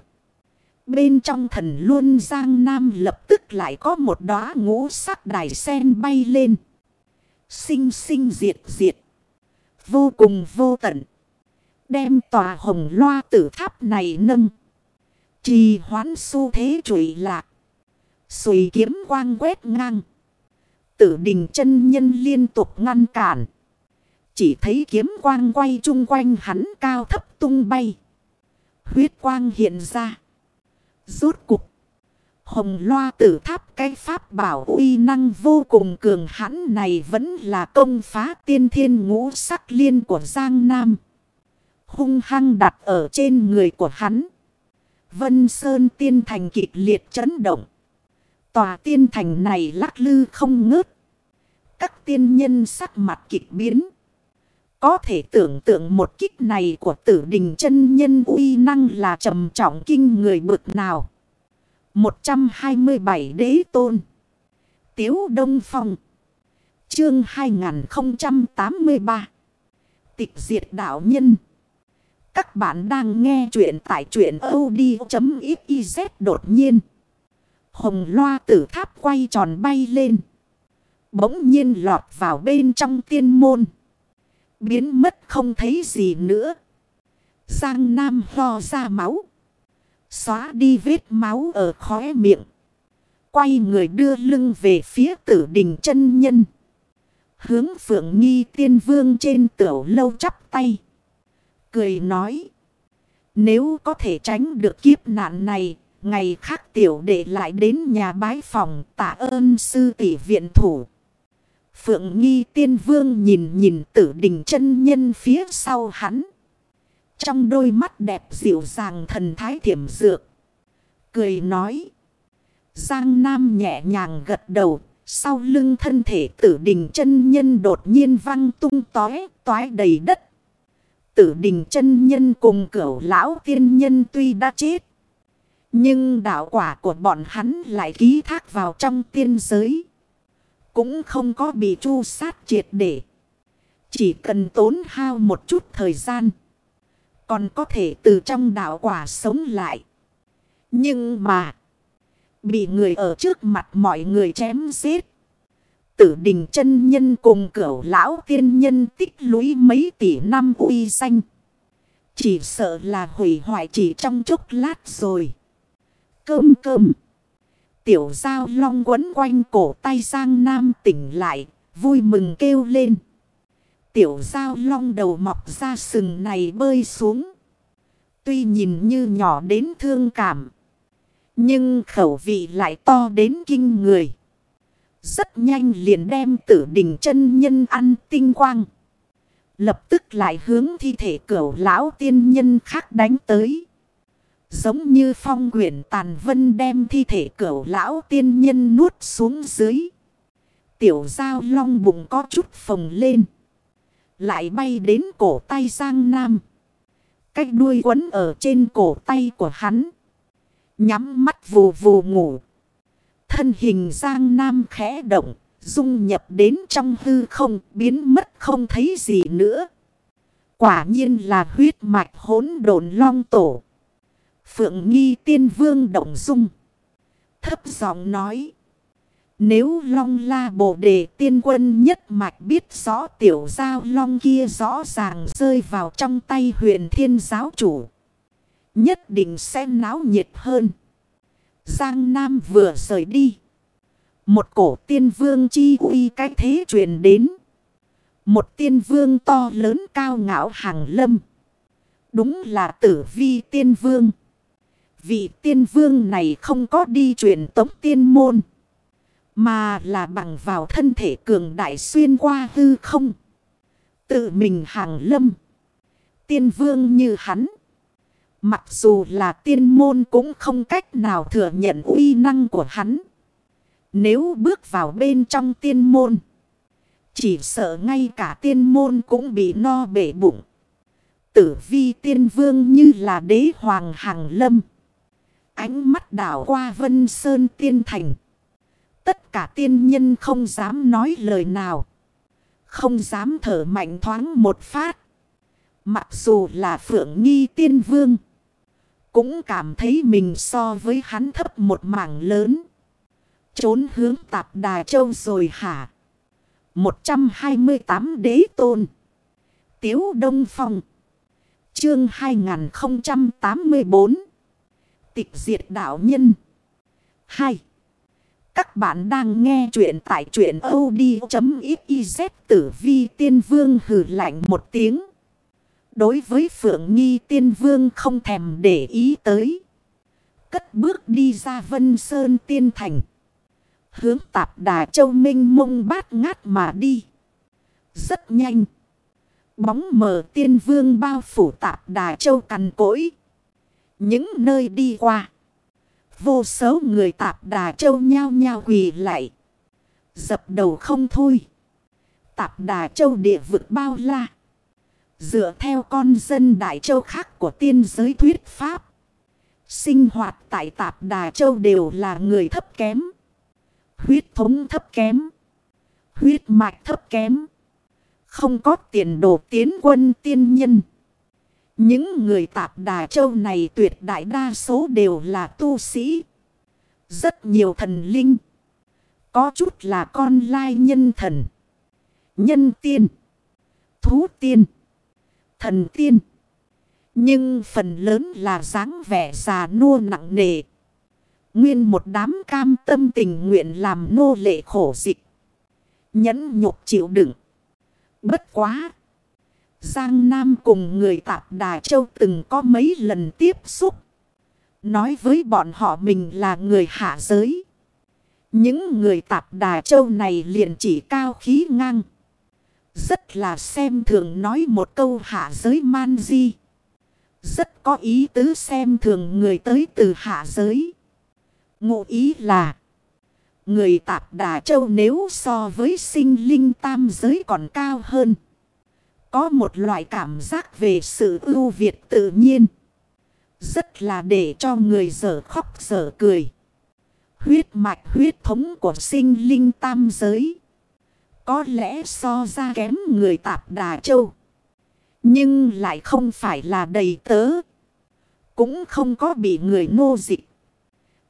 Bên trong thần luôn giang nam lập tức lại có một đóa ngũ sắc đài sen bay lên. Sinh sinh diệt diệt. Vô cùng vô tận. Đem tòa hồng loa tử tháp này nâng. Trì hoán su thế trụy lạc. Xùi kiếm quang quét ngang tử đình chân nhân liên tục ngăn cản. Chỉ thấy kiếm quang quay chung quanh hắn cao thấp tung bay. Huyết quang hiện ra. Rốt cục. Hồng loa tử tháp cái pháp bảo uy năng vô cùng cường hãn này vẫn là công phá tiên thiên ngũ sắc liên của Giang Nam. Hung hăng đặt ở trên người của hắn. Vân Sơn tiên thành kịch liệt chấn động. Tòa tiên thành này lắc lư không ngớt. Các tiên nhân sắc mặt kịch biến. Có thể tưởng tượng một kích này của tử đình chân nhân uy năng là trầm trọng kinh người bực nào. 127 đế tôn. Tiếu Đông Phong. Chương 2083. Tịch diệt đạo nhân. Các bạn đang nghe chuyện tại chuyện od.xyz đột nhiên. Hồng loa tử tháp quay tròn bay lên. Bỗng nhiên lọt vào bên trong tiên môn. Biến mất không thấy gì nữa. Giang Nam ho ra máu. Xóa đi vết máu ở khóe miệng. Quay người đưa lưng về phía tử đình chân nhân. Hướng phượng nghi tiên vương trên tiểu lâu chắp tay. Cười nói. Nếu có thể tránh được kiếp nạn này, ngày khác tiểu đệ lại đến nhà bái phòng tạ ơn sư tỷ viện thủ. Phượng nghi tiên vương nhìn nhìn tử đình chân nhân phía sau hắn. Trong đôi mắt đẹp dịu dàng thần thái thiểm dược. Cười nói. Giang Nam nhẹ nhàng gật đầu. Sau lưng thân thể tử đình chân nhân đột nhiên văng tung tói, toái đầy đất. Tử đình chân nhân cùng cửu lão tiên nhân tuy đã chết. Nhưng đạo quả của bọn hắn lại ký thác vào trong tiên giới. Cũng không có bị chu sát triệt để. Chỉ cần tốn hao một chút thời gian. Còn có thể từ trong đạo quả sống lại. Nhưng mà. Bị người ở trước mặt mọi người chém giết. Tử đình chân nhân cùng cửu lão tiên nhân tích lũy mấy tỷ năm uy danh. Chỉ sợ là hủy hoại chỉ trong chốc lát rồi. Cơm cơm. Tiểu giao long quấn quanh cổ tay Giang Nam tỉnh lại. Vui mừng kêu lên. Tiểu giao long đầu mọc ra sừng này bơi xuống. Tuy nhìn như nhỏ đến thương cảm. Nhưng khẩu vị lại to đến kinh người. Rất nhanh liền đem tử đình chân nhân ăn tinh quang. Lập tức lại hướng thi thể cửu lão tiên nhân khác đánh tới. Giống như phong quyển tàn vân đem thi thể cửu lão tiên nhân nuốt xuống dưới. Tiểu giao long bụng có chút phồng lên. Lại bay đến cổ tay Giang Nam. Cách đuôi quấn ở trên cổ tay của hắn. Nhắm mắt vù vù ngủ. Thân hình Giang Nam khẽ động. Dung nhập đến trong hư không, biến mất không thấy gì nữa. Quả nhiên là huyết mạch hỗn độn long tổ. Phượng nghi tiên vương động dung. Thấp giọng nói. Nếu long la bồ đề tiên quân nhất mạch biết rõ tiểu giao long kia rõ ràng rơi vào trong tay huyền thiên giáo chủ. Nhất định sẽ náo nhiệt hơn. Giang Nam vừa rời đi. Một cổ tiên vương chi uy cái thế truyền đến. Một tiên vương to lớn cao ngạo hàng lâm. Đúng là tử vi tiên vương. Vị tiên vương này không có đi truyền tống tiên môn. Mà là bằng vào thân thể cường đại xuyên qua hư không. Tự mình hàng lâm. Tiên vương như hắn. Mặc dù là tiên môn cũng không cách nào thừa nhận uy năng của hắn. Nếu bước vào bên trong tiên môn. Chỉ sợ ngay cả tiên môn cũng bị no bể bụng. Tử vi tiên vương như là đế hoàng hàng lâm. Ánh mắt đảo qua vân sơn tiên thành. Tất cả tiên nhân không dám nói lời nào. Không dám thở mạnh thoáng một phát. Mặc dù là phượng nghi tiên vương. Cũng cảm thấy mình so với hắn thấp một mảng lớn. Trốn hướng tạp đà châu rồi hả? 128 đế tôn. Tiếu Đông Phong. Chương 2084. Tịch diệt đạo nhân. 2. Các bạn đang nghe chuyện tại chuyện od.xyz tử vi tiên vương hử lạnh một tiếng. Đối với Phượng Nghi tiên vương không thèm để ý tới. Cất bước đi ra Vân Sơn tiên thành. Hướng tạp đà châu minh mông bát ngát mà đi. Rất nhanh. Bóng mờ tiên vương bao phủ tạp đà châu cằn cỗi. Những nơi đi qua. Vô số người tạp đà châu nhao nhao quỳ lại. Dập đầu không thôi. Tạp đà châu địa vực bao la. Dựa theo con dân Đại Châu khác của tiên giới thuyết pháp. Sinh hoạt tại Tạp Đà Châu đều là người thấp kém. Huyết thống thấp kém. Huyết mạch thấp kém. Không có tiền đồ tiến quân tiên nhân. Những người Tạp Đà Châu này tuyệt đại đa số đều là tu sĩ. Rất nhiều thần linh. Có chút là con lai nhân thần. Nhân tiên. Thú tiên thần tiên. Nhưng phần lớn là dáng vẻ già nua nặng nề. Nguyên một đám cam tâm tình nguyện làm nô lệ khổ dịch. Nhẫn nhục chịu đựng. Bất quá. Giang Nam cùng người tạp Đà Châu từng có mấy lần tiếp xúc. Nói với bọn họ mình là người hạ giới. Những người tạp Đà Châu này liền chỉ cao khí ngang. Rất là xem thường nói một câu hạ giới man di. Rất có ý tứ xem thường người tới từ hạ giới. Ngụ ý là. Người tạp đà châu nếu so với sinh linh tam giới còn cao hơn. Có một loại cảm giác về sự ưu việt tự nhiên. Rất là để cho người dở khóc dở cười. Huyết mạch huyết thống của sinh linh tam giới. Có lẽ so ra kém người tạp đà châu. Nhưng lại không phải là đầy tớ. Cũng không có bị người nô dịch.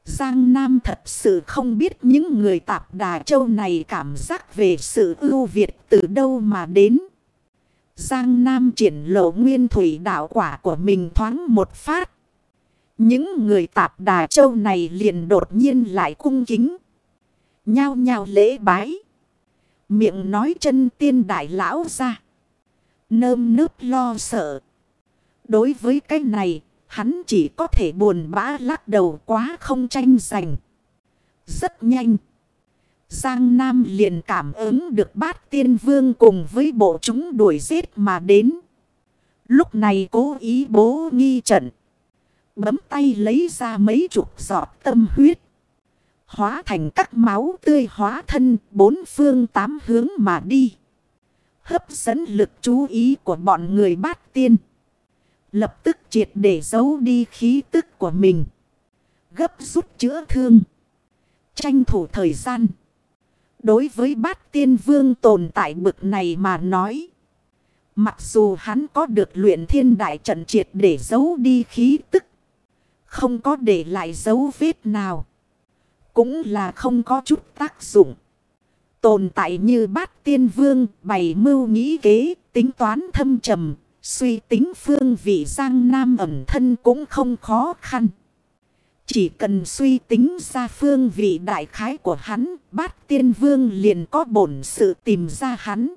Giang Nam thật sự không biết những người tạp đà châu này cảm giác về sự ưu việt từ đâu mà đến. Giang Nam triển lộ nguyên thủy đạo quả của mình thoáng một phát. Những người tạp đà châu này liền đột nhiên lại cung kính. Nhao nhao lễ bái. Miệng nói chân tiên đại lão ra. Nơm nớp lo sợ. Đối với cái này, hắn chỉ có thể buồn bã lắc đầu quá không tranh giành. Rất nhanh. Giang Nam liền cảm ứng được bát tiên vương cùng với bộ chúng đuổi giết mà đến. Lúc này cố ý bố nghi trận. Bấm tay lấy ra mấy chục giọt tâm huyết. Hóa thành các máu tươi hóa thân bốn phương tám hướng mà đi. Hấp dẫn lực chú ý của bọn người bát tiên. Lập tức triệt để giấu đi khí tức của mình. Gấp rút chữa thương. Tranh thủ thời gian. Đối với bát tiên vương tồn tại bực này mà nói. Mặc dù hắn có được luyện thiên đại trận triệt để giấu đi khí tức. Không có để lại dấu vết nào. Cũng là không có chút tác dụng. Tồn tại như bát tiên vương bày mưu nghĩ kế, tính toán thâm trầm, suy tính phương vị giang nam ẩn thân cũng không khó khăn. Chỉ cần suy tính ra phương vị đại khái của hắn, bát tiên vương liền có bổn sự tìm ra hắn.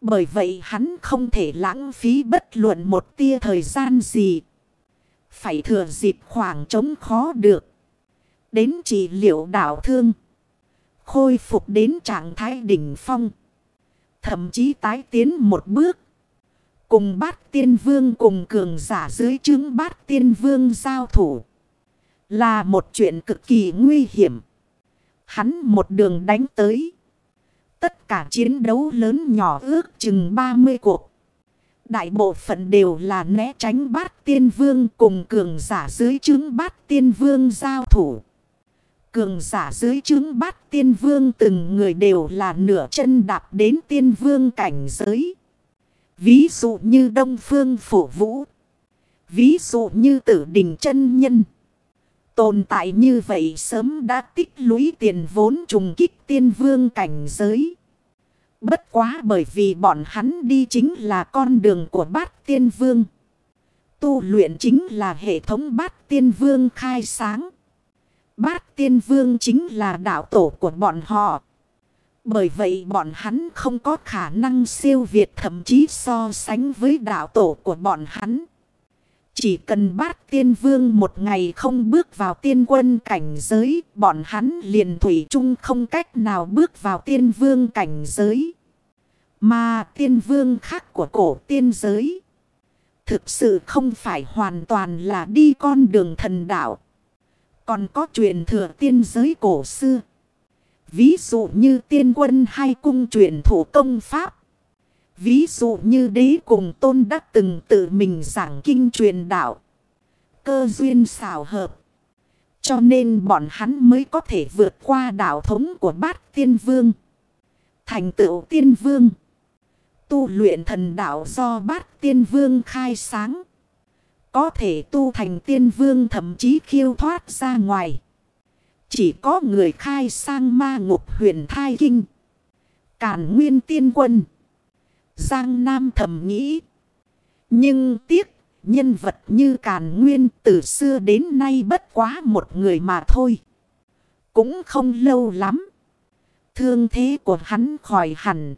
Bởi vậy hắn không thể lãng phí bất luận một tia thời gian gì. Phải thừa dịp khoảng trống khó được. Đến trị liệu đảo thương. Khôi phục đến trạng thái đỉnh phong. Thậm chí tái tiến một bước. Cùng bát tiên vương cùng cường giả dưới chứng bát tiên vương giao thủ. Là một chuyện cực kỳ nguy hiểm. Hắn một đường đánh tới. Tất cả chiến đấu lớn nhỏ ước chừng 30 cuộc. Đại bộ phận đều là né tránh bát tiên vương cùng cường giả dưới chứng bát tiên vương giao thủ. Cường giả dưới chứng bát tiên vương từng người đều là nửa chân đạp đến tiên vương cảnh giới. Ví dụ như Đông Phương Phổ Vũ. Ví dụ như Tử Đình chân Nhân. Tồn tại như vậy sớm đã tích lũy tiền vốn trùng kích tiên vương cảnh giới. Bất quá bởi vì bọn hắn đi chính là con đường của bát tiên vương. Tu luyện chính là hệ thống bát tiên vương khai sáng. Bát tiên vương chính là đạo tổ của bọn họ. Bởi vậy bọn hắn không có khả năng siêu việt thậm chí so sánh với đạo tổ của bọn hắn. Chỉ cần bát tiên vương một ngày không bước vào tiên quân cảnh giới, bọn hắn liền thủy chung không cách nào bước vào tiên vương cảnh giới. Mà tiên vương khác của cổ tiên giới. Thực sự không phải hoàn toàn là đi con đường thần đạo. Còn có truyền thừa tiên giới cổ xưa. Ví dụ như tiên quân hay cung truyền thủ công pháp. Ví dụ như đế cùng tôn đã từng tự mình giảng kinh truyền đạo. Cơ duyên xảo hợp. Cho nên bọn hắn mới có thể vượt qua đạo thống của bát tiên vương. Thành tựu tiên vương. Tu luyện thần đạo do bát tiên vương khai sáng. Có thể tu thành tiên vương thậm chí khiêu thoát ra ngoài. Chỉ có người khai sang ma ngục huyền thai kinh. Càn nguyên tiên quân. Giang Nam thầm nghĩ. Nhưng tiếc, nhân vật như Càn Nguyên từ xưa đến nay bất quá một người mà thôi. Cũng không lâu lắm. Thương thế của hắn khỏi hẳn.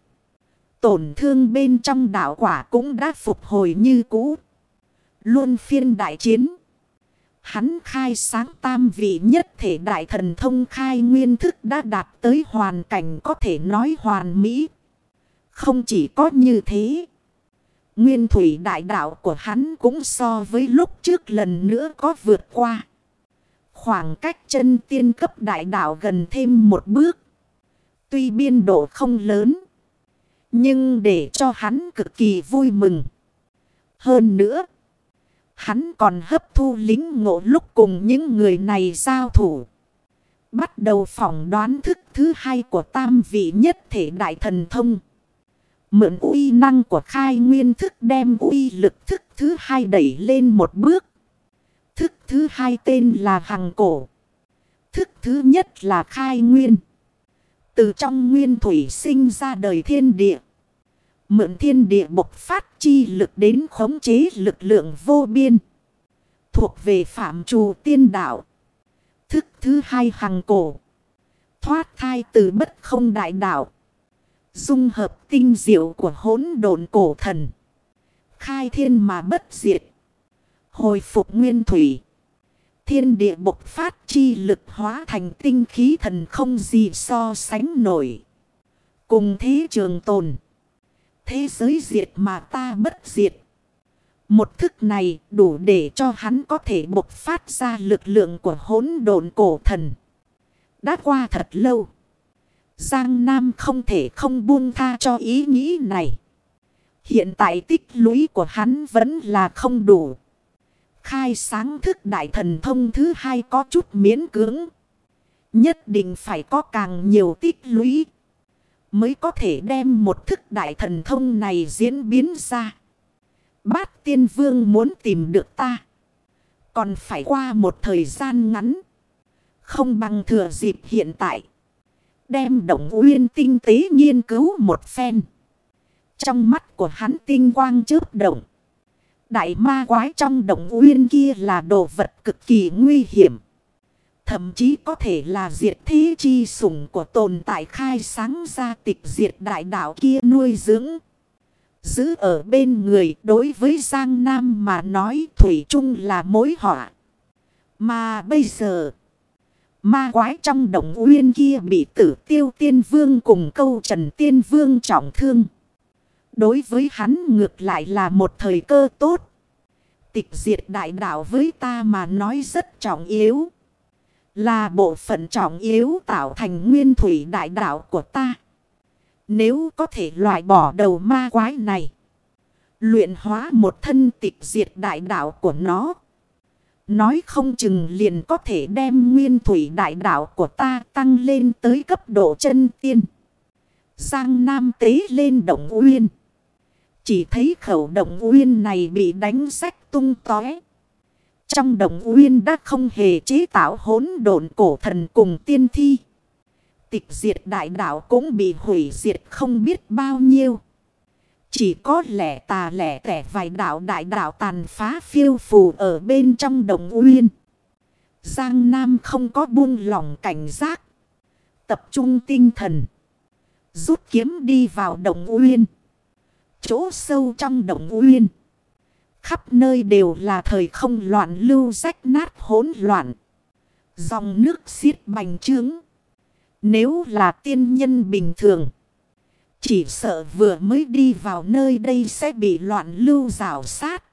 Tổn thương bên trong đạo quả cũng đã phục hồi như cũ. Luôn phiên đại chiến. Hắn khai sáng tam vị nhất thể đại thần thông khai nguyên thức đã đạt tới hoàn cảnh có thể nói hoàn mỹ. Không chỉ có như thế. Nguyên thủy đại đạo của hắn cũng so với lúc trước lần nữa có vượt qua. Khoảng cách chân tiên cấp đại đạo gần thêm một bước. Tuy biên độ không lớn. Nhưng để cho hắn cực kỳ vui mừng. Hơn nữa. Hắn còn hấp thu lính ngộ lúc cùng những người này giao thủ. Bắt đầu phỏng đoán thức thứ hai của tam vị nhất thể đại thần thông. Mượn uy năng của khai nguyên thức đem uy lực thức thứ hai đẩy lên một bước. Thức thứ hai tên là hằng cổ. Thức thứ nhất là khai nguyên. Từ trong nguyên thủy sinh ra đời thiên địa. Mượn thiên địa bộc phát chi lực đến khống chế lực lượng vô biên. Thuộc về phạm trù tiên đạo. Thức thứ hai hằng cổ. Thoát thai từ bất không đại đạo. Dung hợp tinh diệu của hỗn độn cổ thần. Khai thiên mà bất diệt. Hồi phục nguyên thủy. Thiên địa bộc phát chi lực hóa thành tinh khí thần không gì so sánh nổi. Cùng thế trường tồn. Thế giới diệt mà ta bất diệt. Một thức này đủ để cho hắn có thể bộc phát ra lực lượng của hỗn độn cổ thần. Đã qua thật lâu. Giang Nam không thể không buông tha cho ý nghĩ này. Hiện tại tích lũy của hắn vẫn là không đủ. Khai sáng thức đại thần thông thứ hai có chút miễn cưỡng. Nhất định phải có càng nhiều tích lũy. Mới có thể đem một thức đại thần thông này diễn biến ra. Bát tiên vương muốn tìm được ta. Còn phải qua một thời gian ngắn. Không bằng thừa dịp hiện tại. Đem động uyên tinh tế nghiên cứu một phen. Trong mắt của hắn tinh quang chớp động. Đại ma quái trong động uyên kia là đồ vật cực kỳ nguy hiểm. Thậm chí có thể là diệt thế chi sủng của tồn tại khai sáng ra tịch diệt đại đạo kia nuôi dưỡng. Giữ ở bên người đối với Giang Nam mà nói Thủy chung là mối họa. Mà bây giờ, ma quái trong động uyên kia bị tử tiêu tiên vương cùng câu trần tiên vương trọng thương. Đối với hắn ngược lại là một thời cơ tốt. Tịch diệt đại đạo với ta mà nói rất trọng yếu. Là bộ phận trọng yếu tạo thành nguyên thủy đại đạo của ta. Nếu có thể loại bỏ đầu ma quái này. Luyện hóa một thân tịch diệt đại đạo của nó. Nói không chừng liền có thể đem nguyên thủy đại đạo của ta tăng lên tới cấp độ chân tiên. Giang Nam tế lên động uyên. Chỉ thấy khẩu động uyên này bị đánh sách tung tóe. Trong động uyên đã không hề chế tạo hỗn độn cổ thần cùng tiên thi. Tịch diệt đại đạo cũng bị hủy diệt không biết bao nhiêu. Chỉ có lẻ tà lẻ tẻ vài đạo đại đạo tàn phá phiêu phù ở bên trong đồng uyên. Giang Nam không có buông lỏng cảnh giác. Tập trung tinh thần. Rút kiếm đi vào đồng uyên. Chỗ sâu trong đồng uyên. Khắp nơi đều là thời không loạn lưu rách nát hỗn loạn. Dòng nước xiết bành trướng. Nếu là tiên nhân bình thường. Chỉ sợ vừa mới đi vào nơi đây sẽ bị loạn lưu rào sát.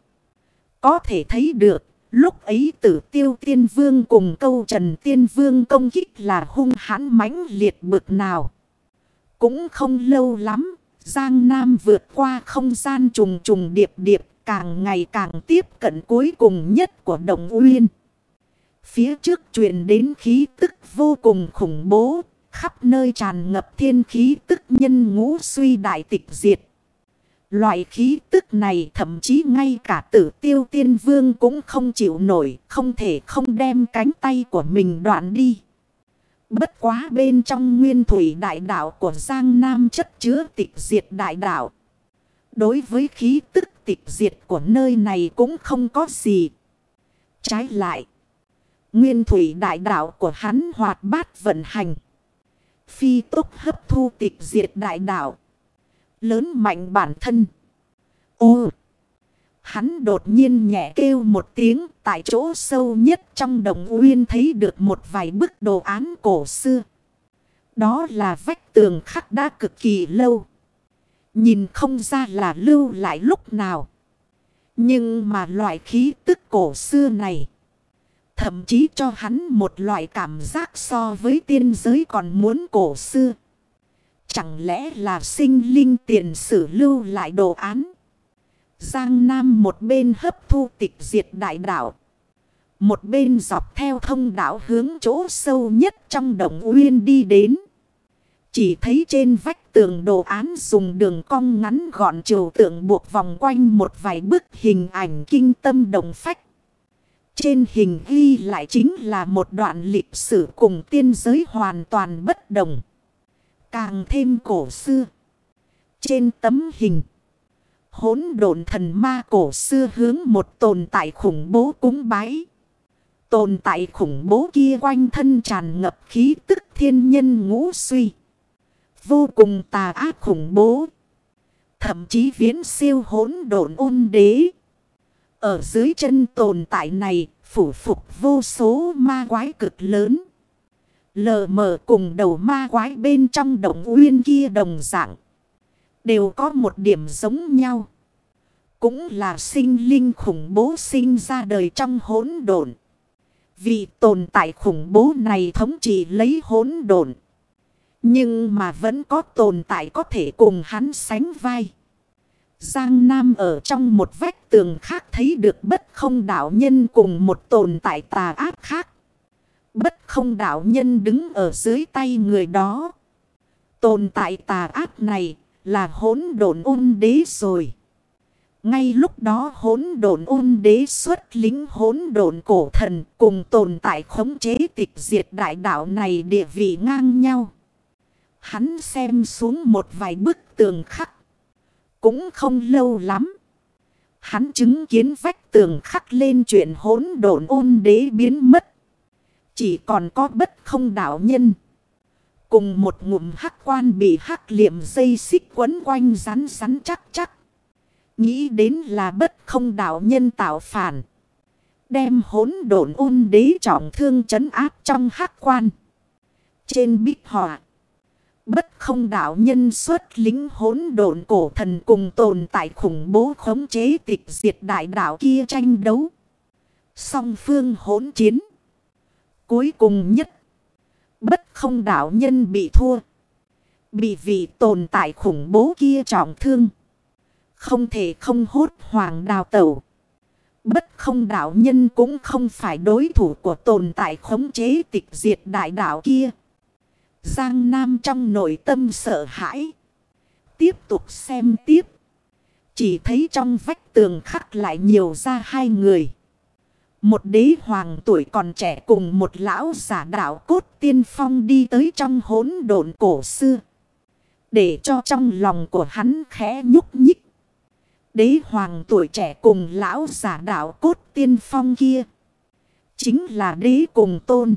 Có thể thấy được, lúc ấy tử tiêu tiên vương cùng câu trần tiên vương công kích là hung hãn mãnh liệt bực nào. Cũng không lâu lắm, Giang Nam vượt qua không gian trùng trùng điệp điệp, càng ngày càng tiếp cận cuối cùng nhất của Đồng Uyên. Phía trước truyền đến khí tức vô cùng khủng bố, khắp nơi tràn ngập thiên khí tức nhân ngũ suy đại tịch diệt. Loại khí tức này thậm chí ngay cả tử tiêu tiên vương cũng không chịu nổi, không thể không đem cánh tay của mình đoạn đi. Bất quá bên trong nguyên thủy đại đạo của Giang Nam chất chứa tịch diệt đại đạo. Đối với khí tức tịch diệt của nơi này cũng không có gì. Trái lại, nguyên thủy đại đạo của hắn hoạt bát vận hành. Phi tốc hấp thu tịch diệt đại đạo. Lớn mạnh bản thân. Ô! Hắn đột nhiên nhẹ kêu một tiếng tại chỗ sâu nhất trong đồng uyên thấy được một vài bức đồ án cổ xưa. Đó là vách tường khắc đã cực kỳ lâu. Nhìn không ra là lưu lại lúc nào. Nhưng mà loại khí tức cổ xưa này. Thậm chí cho hắn một loại cảm giác so với tiên giới còn muốn cổ xưa. Chẳng lẽ là sinh linh tiền sử lưu lại đồ án. Giang Nam một bên hấp thu tịch diệt đại đảo, Một bên dọc theo thông đạo hướng chỗ sâu nhất trong đồng uyên đi đến. Chỉ thấy trên vách tường đồ án dùng đường cong ngắn gọn chiều tượng buộc vòng quanh một vài bức hình ảnh kinh tâm đồng phách. Trên hình ghi lại chính là một đoạn lịch sử cùng tiên giới hoàn toàn bất đồng. Càng thêm cổ xưa. Trên tấm hình. Hốn độn thần ma cổ xưa hướng một tồn tại khủng bố cúng bái. Tồn tại khủng bố kia quanh thân tràn ngập khí tức thiên nhân ngũ suy. Vô cùng tà ác khủng bố. Thậm chí viễn siêu hốn độn ôn đế. Ở dưới chân tồn tại này, phủ phục vô số ma quái cực lớn. Lờ mờ cùng đầu ma quái bên trong động uyên kia đồng dạng. Đều có một điểm giống nhau. Cũng là sinh linh khủng bố sinh ra đời trong hỗn độn. Vì tồn tại khủng bố này thống trị lấy hỗn độn. Nhưng mà vẫn có tồn tại có thể cùng hắn sánh vai. Giang Nam ở trong một vách tường khác thấy được bất không đạo nhân cùng một tồn tại tà ác khác. Bất không đạo nhân đứng ở dưới tay người đó. Tồn tại tà ác này là hỗn độn ôn đế rồi. Ngay lúc đó hỗn độn ôn đế xuất lính hỗn độn cổ thần cùng tồn tại khống chế tịch diệt đại đạo này địa vị ngang nhau. Hắn xem xuống một vài bức tường khắc. Cũng không lâu lắm. Hắn chứng kiến vách tường khắc lên chuyện hỗn độn ôn đế biến mất. Chỉ còn có bất không đạo nhân. Cùng một ngụm hắc quan bị hắc liệm dây xích quấn quanh rắn rắn chắc chắc. Nghĩ đến là bất không đạo nhân tạo phản. Đem hỗn độn ôn đế trọng thương chấn áp trong hắc quan. Trên bích họa. Bất không đạo nhân xuất lính hỗn độn cổ thần cùng tồn tại khủng bố khống chế tịch diệt đại đạo kia tranh đấu. Song phương hỗn chiến. Cuối cùng nhất. Bất không đạo nhân bị thua. Bị vị tồn tại khủng bố kia trọng thương. Không thể không hốt hoàng đào tẩu. Bất không đạo nhân cũng không phải đối thủ của tồn tại khống chế tịch diệt đại đạo kia. Giang Nam trong nội tâm sợ hãi. Tiếp tục xem tiếp. Chỉ thấy trong vách tường khắc lại nhiều ra hai người. Một đế hoàng tuổi còn trẻ cùng một lão giả đạo cốt tiên phong đi tới trong hỗn độn cổ xưa. Để cho trong lòng của hắn khẽ nhúc nhích. Đế hoàng tuổi trẻ cùng lão giả đạo cốt tiên phong kia. Chính là đế cùng tôn.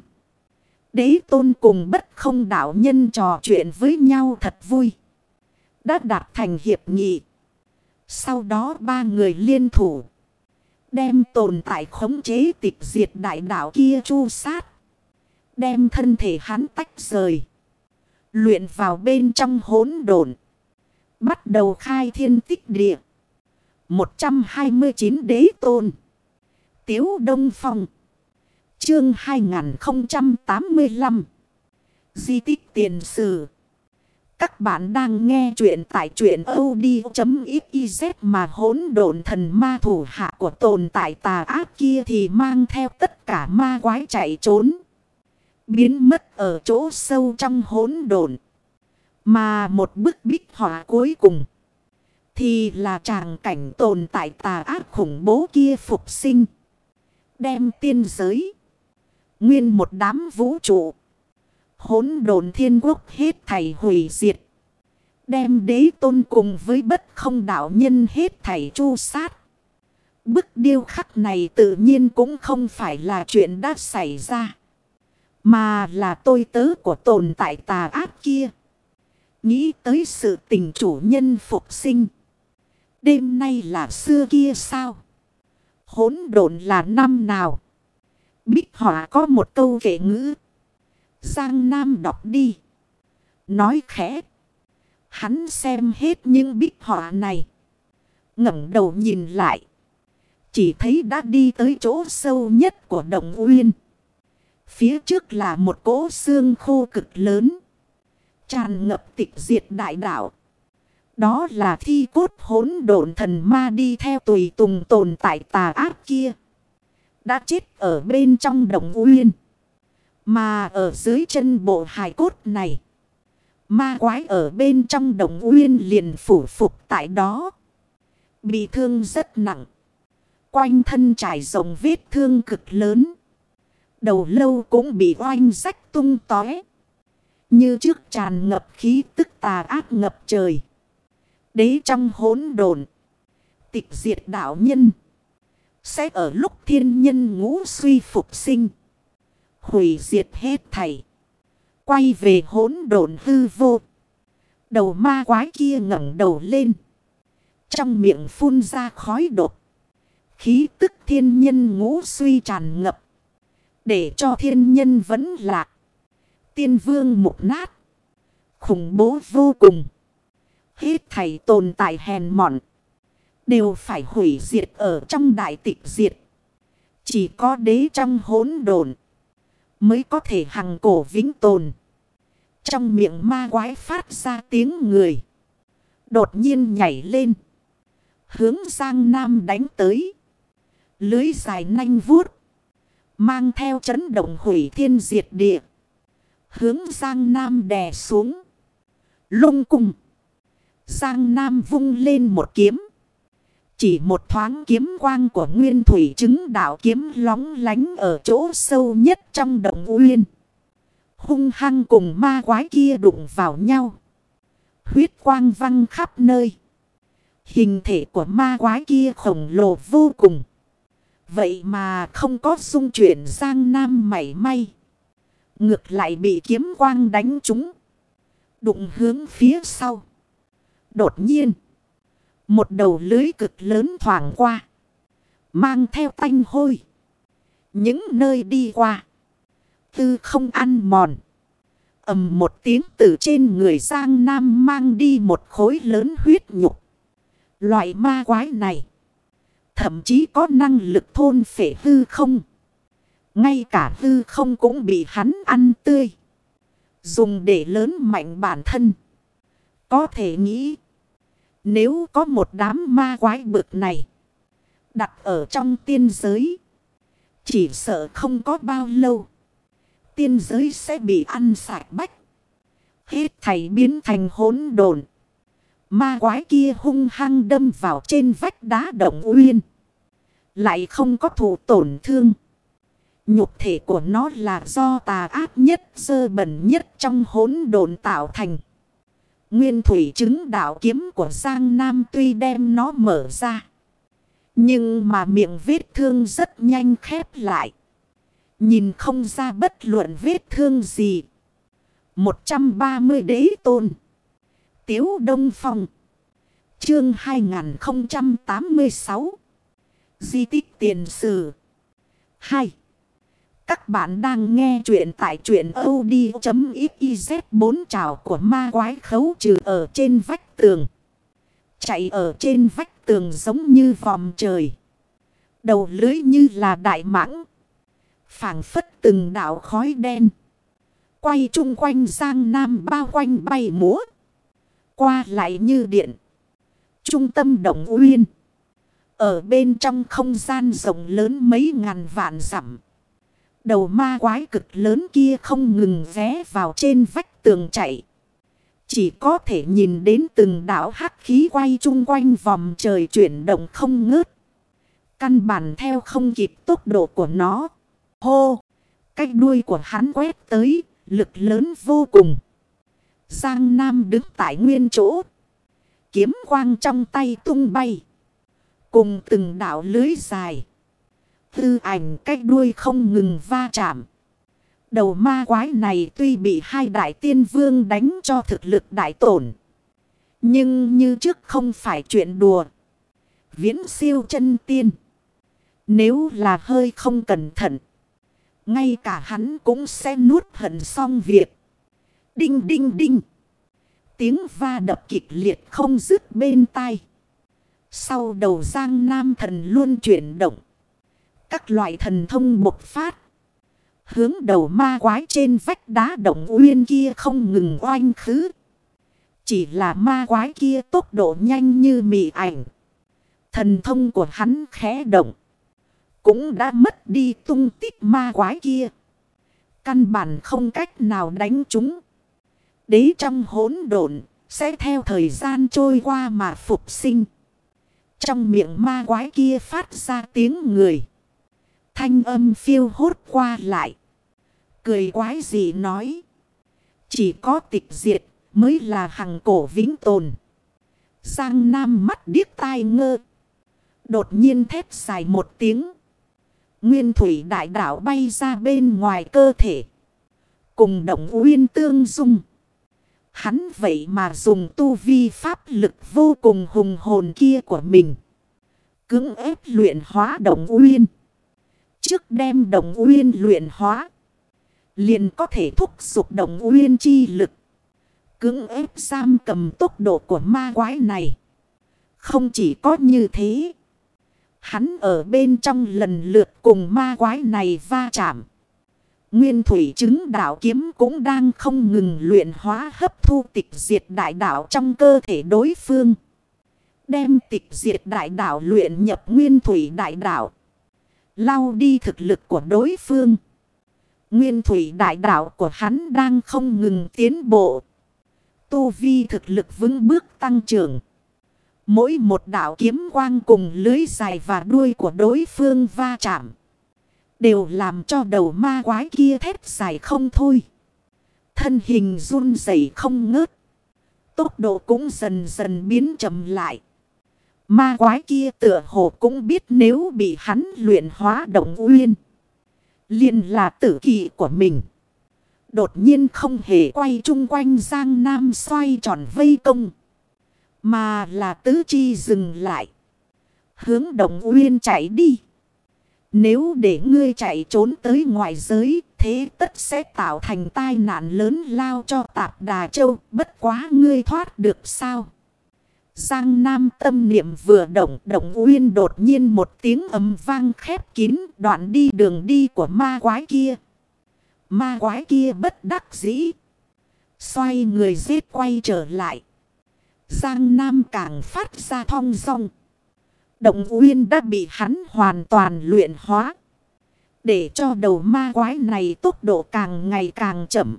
Đế tôn cùng bất không đạo nhân trò chuyện với nhau thật vui. Đã đạt thành hiệp nghị. Sau đó ba người liên thủ. Đem tồn tại khống chế tịch diệt đại đạo kia chu sát. Đem thân thể hắn tách rời. Luyện vào bên trong hỗn độn. Bắt đầu khai thiên tích địa. 129 đế tôn. Tiếu Đông Phong. Chương 2085 Di tích tiền sử Các bạn đang nghe chuyện tại truyện od.xyz mà hỗn độn thần ma thủ hạ của tồn tại tà ác kia thì mang theo tất cả ma quái chạy trốn. Biến mất ở chỗ sâu trong hỗn độn. Mà một bức bích họa cuối cùng thì là tràng cảnh tồn tại tà ác khủng bố kia phục sinh. Đem tiên giới Nguyên một đám vũ trụ. Hốn đồn thiên quốc hết thảy hủy diệt. Đem đế tôn cùng với bất không đạo nhân hết thảy chu sát. Bức điêu khắc này tự nhiên cũng không phải là chuyện đã xảy ra. Mà là tôi tớ của tồn tại tà ác kia. Nghĩ tới sự tình chủ nhân phục sinh. Đêm nay là xưa kia sao? Hốn đồn là năm nào? Bích họa có một câu kể ngữ. Giang Nam đọc đi. Nói khẽ. Hắn xem hết những bích họa này. ngẩng đầu nhìn lại. Chỉ thấy đã đi tới chỗ sâu nhất của động uyên. Phía trước là một cỗ xương khô cực lớn. Tràn ngập tịch diệt đại đạo. Đó là thi cốt hỗn độn thần ma đi theo tùy tùng tồn tại tà ác kia. Đã chết ở bên trong đồng uyên. Mà ở dưới chân bộ hài cốt này. Ma quái ở bên trong đồng uyên liền phủ phục tại đó. Bị thương rất nặng. Quanh thân trải rộng vết thương cực lớn. Đầu lâu cũng bị oanh rách tung tói, Như trước tràn ngập khí tức tà ác ngập trời. Đế trong hỗn độn Tịch diệt đạo nhân. Sẽ ở lúc thiên nhân ngũ suy phục sinh. Hủy diệt hết thảy. Quay về hỗn độn hư vô. Đầu ma quái kia ngẩng đầu lên. Trong miệng phun ra khói đột. Khí tức thiên nhân ngũ suy tràn ngập. Để cho thiên nhân vẫn lạc. Tiên vương mục nát. Khủng bố vô cùng. Hết thầy tồn tại hèn mọn. Đều phải hủy diệt ở trong đại tịch diệt. Chỉ có đế trong hỗn độn Mới có thể hằng cổ vĩnh tồn. Trong miệng ma quái phát ra tiếng người. Đột nhiên nhảy lên. Hướng sang nam đánh tới. Lưới dài nanh vuốt. Mang theo chấn động hủy thiên diệt địa. Hướng sang Nam đè xuống. Lung cùng. Giang Nam vung lên một kiếm. Chỉ một thoáng kiếm quang của nguyên thủy chứng đạo kiếm lóng lánh ở chỗ sâu nhất trong động uyên. Hung hăng cùng ma quái kia đụng vào nhau. Huyết quang văng khắp nơi. Hình thể của ma quái kia khổng lồ vô cùng. Vậy mà không có dung chuyển sang Nam mảy may. Ngược lại bị kiếm quang đánh trúng. Đụng hướng phía sau. Đột nhiên. Một đầu lưới cực lớn thoảng qua. Mang theo tanh hôi. Những nơi đi qua. Tư không ăn mòn. ầm một tiếng từ trên người Giang Nam mang đi một khối lớn huyết nhục. Loại ma quái này. Thậm chí có năng lực thôn phệ hư không. Ngay cả hư không cũng bị hắn ăn tươi. Dùng để lớn mạnh bản thân. Có thể nghĩ. Nếu có một đám ma quái bực này. Đặt ở trong tiên giới. Chỉ sợ không có bao lâu. Tiên giới sẽ bị ăn sạch bách. Hết thảy biến thành hỗn độn. Ma quái kia hung hăng đâm vào trên vách đá động uyên. Lại không có thủ tổn thương. Nhục thể của nó là do tà ác nhất, sơ bẩn nhất trong hỗn độn tạo thành. Nguyên thủy chứng đạo kiếm của Giang Nam tuy đem nó mở ra. Nhưng mà miệng vết thương rất nhanh khép lại. Nhìn không ra bất luận vết thương gì. 130 đế tôn. Tiếu Đông Phong. Chương 2086. Di tích tiền sử. 2. Các bạn đang nghe chuyện tại chuyện od.xyz4 trào của ma quái khấu trừ ở trên vách tường. Chạy ở trên vách tường giống như vòm trời. Đầu lưới như là đại mãng. phảng phất từng đảo khói đen. Quay chung quanh giang nam bao quanh bay múa. Qua lại như điện. Trung tâm động uyên. Ở bên trong không gian rộng lớn mấy ngàn vạn dặm Đầu ma quái cực lớn kia không ngừng ghé vào trên vách tường chạy. Chỉ có thể nhìn đến từng đảo hắc khí quay chung quanh vòng trời chuyển động không ngớt. Căn bản theo không kịp tốc độ của nó. Hô! Cách đuôi của hắn quét tới, lực lớn vô cùng. Giang Nam đứng tại nguyên chỗ. Kiếm quang trong tay tung bay. Cùng từng đảo lưới dài. Hư ảnh cách đuôi không ngừng va chạm. Đầu ma quái này tuy bị hai đại tiên vương đánh cho thực lực đại tổn. Nhưng như trước không phải chuyện đùa. Viễn siêu chân tiên. Nếu là hơi không cẩn thận. Ngay cả hắn cũng sẽ nuốt hận xong việc. Đinh đinh đinh. Tiếng va đập kịch liệt không dứt bên tai. Sau đầu giang nam thần luôn chuyển động. Các loại thần thông bộc phát. Hướng đầu ma quái trên vách đá động uyên kia không ngừng oanh khứ. Chỉ là ma quái kia tốc độ nhanh như mị ảnh. Thần thông của hắn khẽ động. Cũng đã mất đi tung tích ma quái kia. Căn bản không cách nào đánh chúng. Đế trong hỗn độn sẽ theo thời gian trôi qua mà phục sinh. Trong miệng ma quái kia phát ra tiếng người. Thanh âm phiêu hốt qua lại. Cười quái gì nói. Chỉ có tịch diệt mới là hằng cổ vĩnh tồn. Giang Nam mắt điếc tai ngơ. Đột nhiên thép dài một tiếng. Nguyên thủy đại đảo bay ra bên ngoài cơ thể. Cùng động uyên tương dung. Hắn vậy mà dùng tu vi pháp lực vô cùng hùng hồn kia của mình. Cưỡng ép luyện hóa động uyên. Trước đem đồng uyên luyện hóa. Liền có thể thúc giục đồng uyên chi lực. Cưỡng ép giam cầm tốc độ của ma quái này. Không chỉ có như thế. Hắn ở bên trong lần lượt cùng ma quái này va chạm. Nguyên thủy chứng đạo kiếm cũng đang không ngừng luyện hóa hấp thu tịch diệt đại đạo trong cơ thể đối phương. Đem tịch diệt đại đạo luyện nhập nguyên thủy đại đạo. Lau đi thực lực của đối phương. Nguyên thủy đại đạo của hắn đang không ngừng tiến bộ. Tu vi thực lực vững bước tăng trưởng. Mỗi một đạo kiếm quang cùng lưới dài và đuôi của đối phương va chạm. Đều làm cho đầu ma quái kia thét dài không thôi. Thân hình run rẩy không ngớt. Tốc độ cũng dần dần biến chậm lại. Ma quái kia tựa hồ cũng biết nếu bị hắn luyện hóa động uyên. liền là tử kỳ của mình. Đột nhiên không hề quay chung quanh Giang Nam xoay tròn vây công. Mà là tứ chi dừng lại. Hướng động uyên chạy đi. Nếu để ngươi chạy trốn tới ngoài giới, thế tất sẽ tạo thành tai nạn lớn lao cho tạp đà châu, bất quá ngươi thoát được sao? Giang Nam tâm niệm vừa động, động uyên đột nhiên một tiếng ầm vang khép kín đoạn đi đường đi của ma quái kia. Ma quái kia bất đắc dĩ. Xoay người giết quay trở lại. Giang Nam càng phát ra thong song. Động uyên đã bị hắn hoàn toàn luyện hóa. Để cho đầu ma quái này tốc độ càng ngày càng chậm.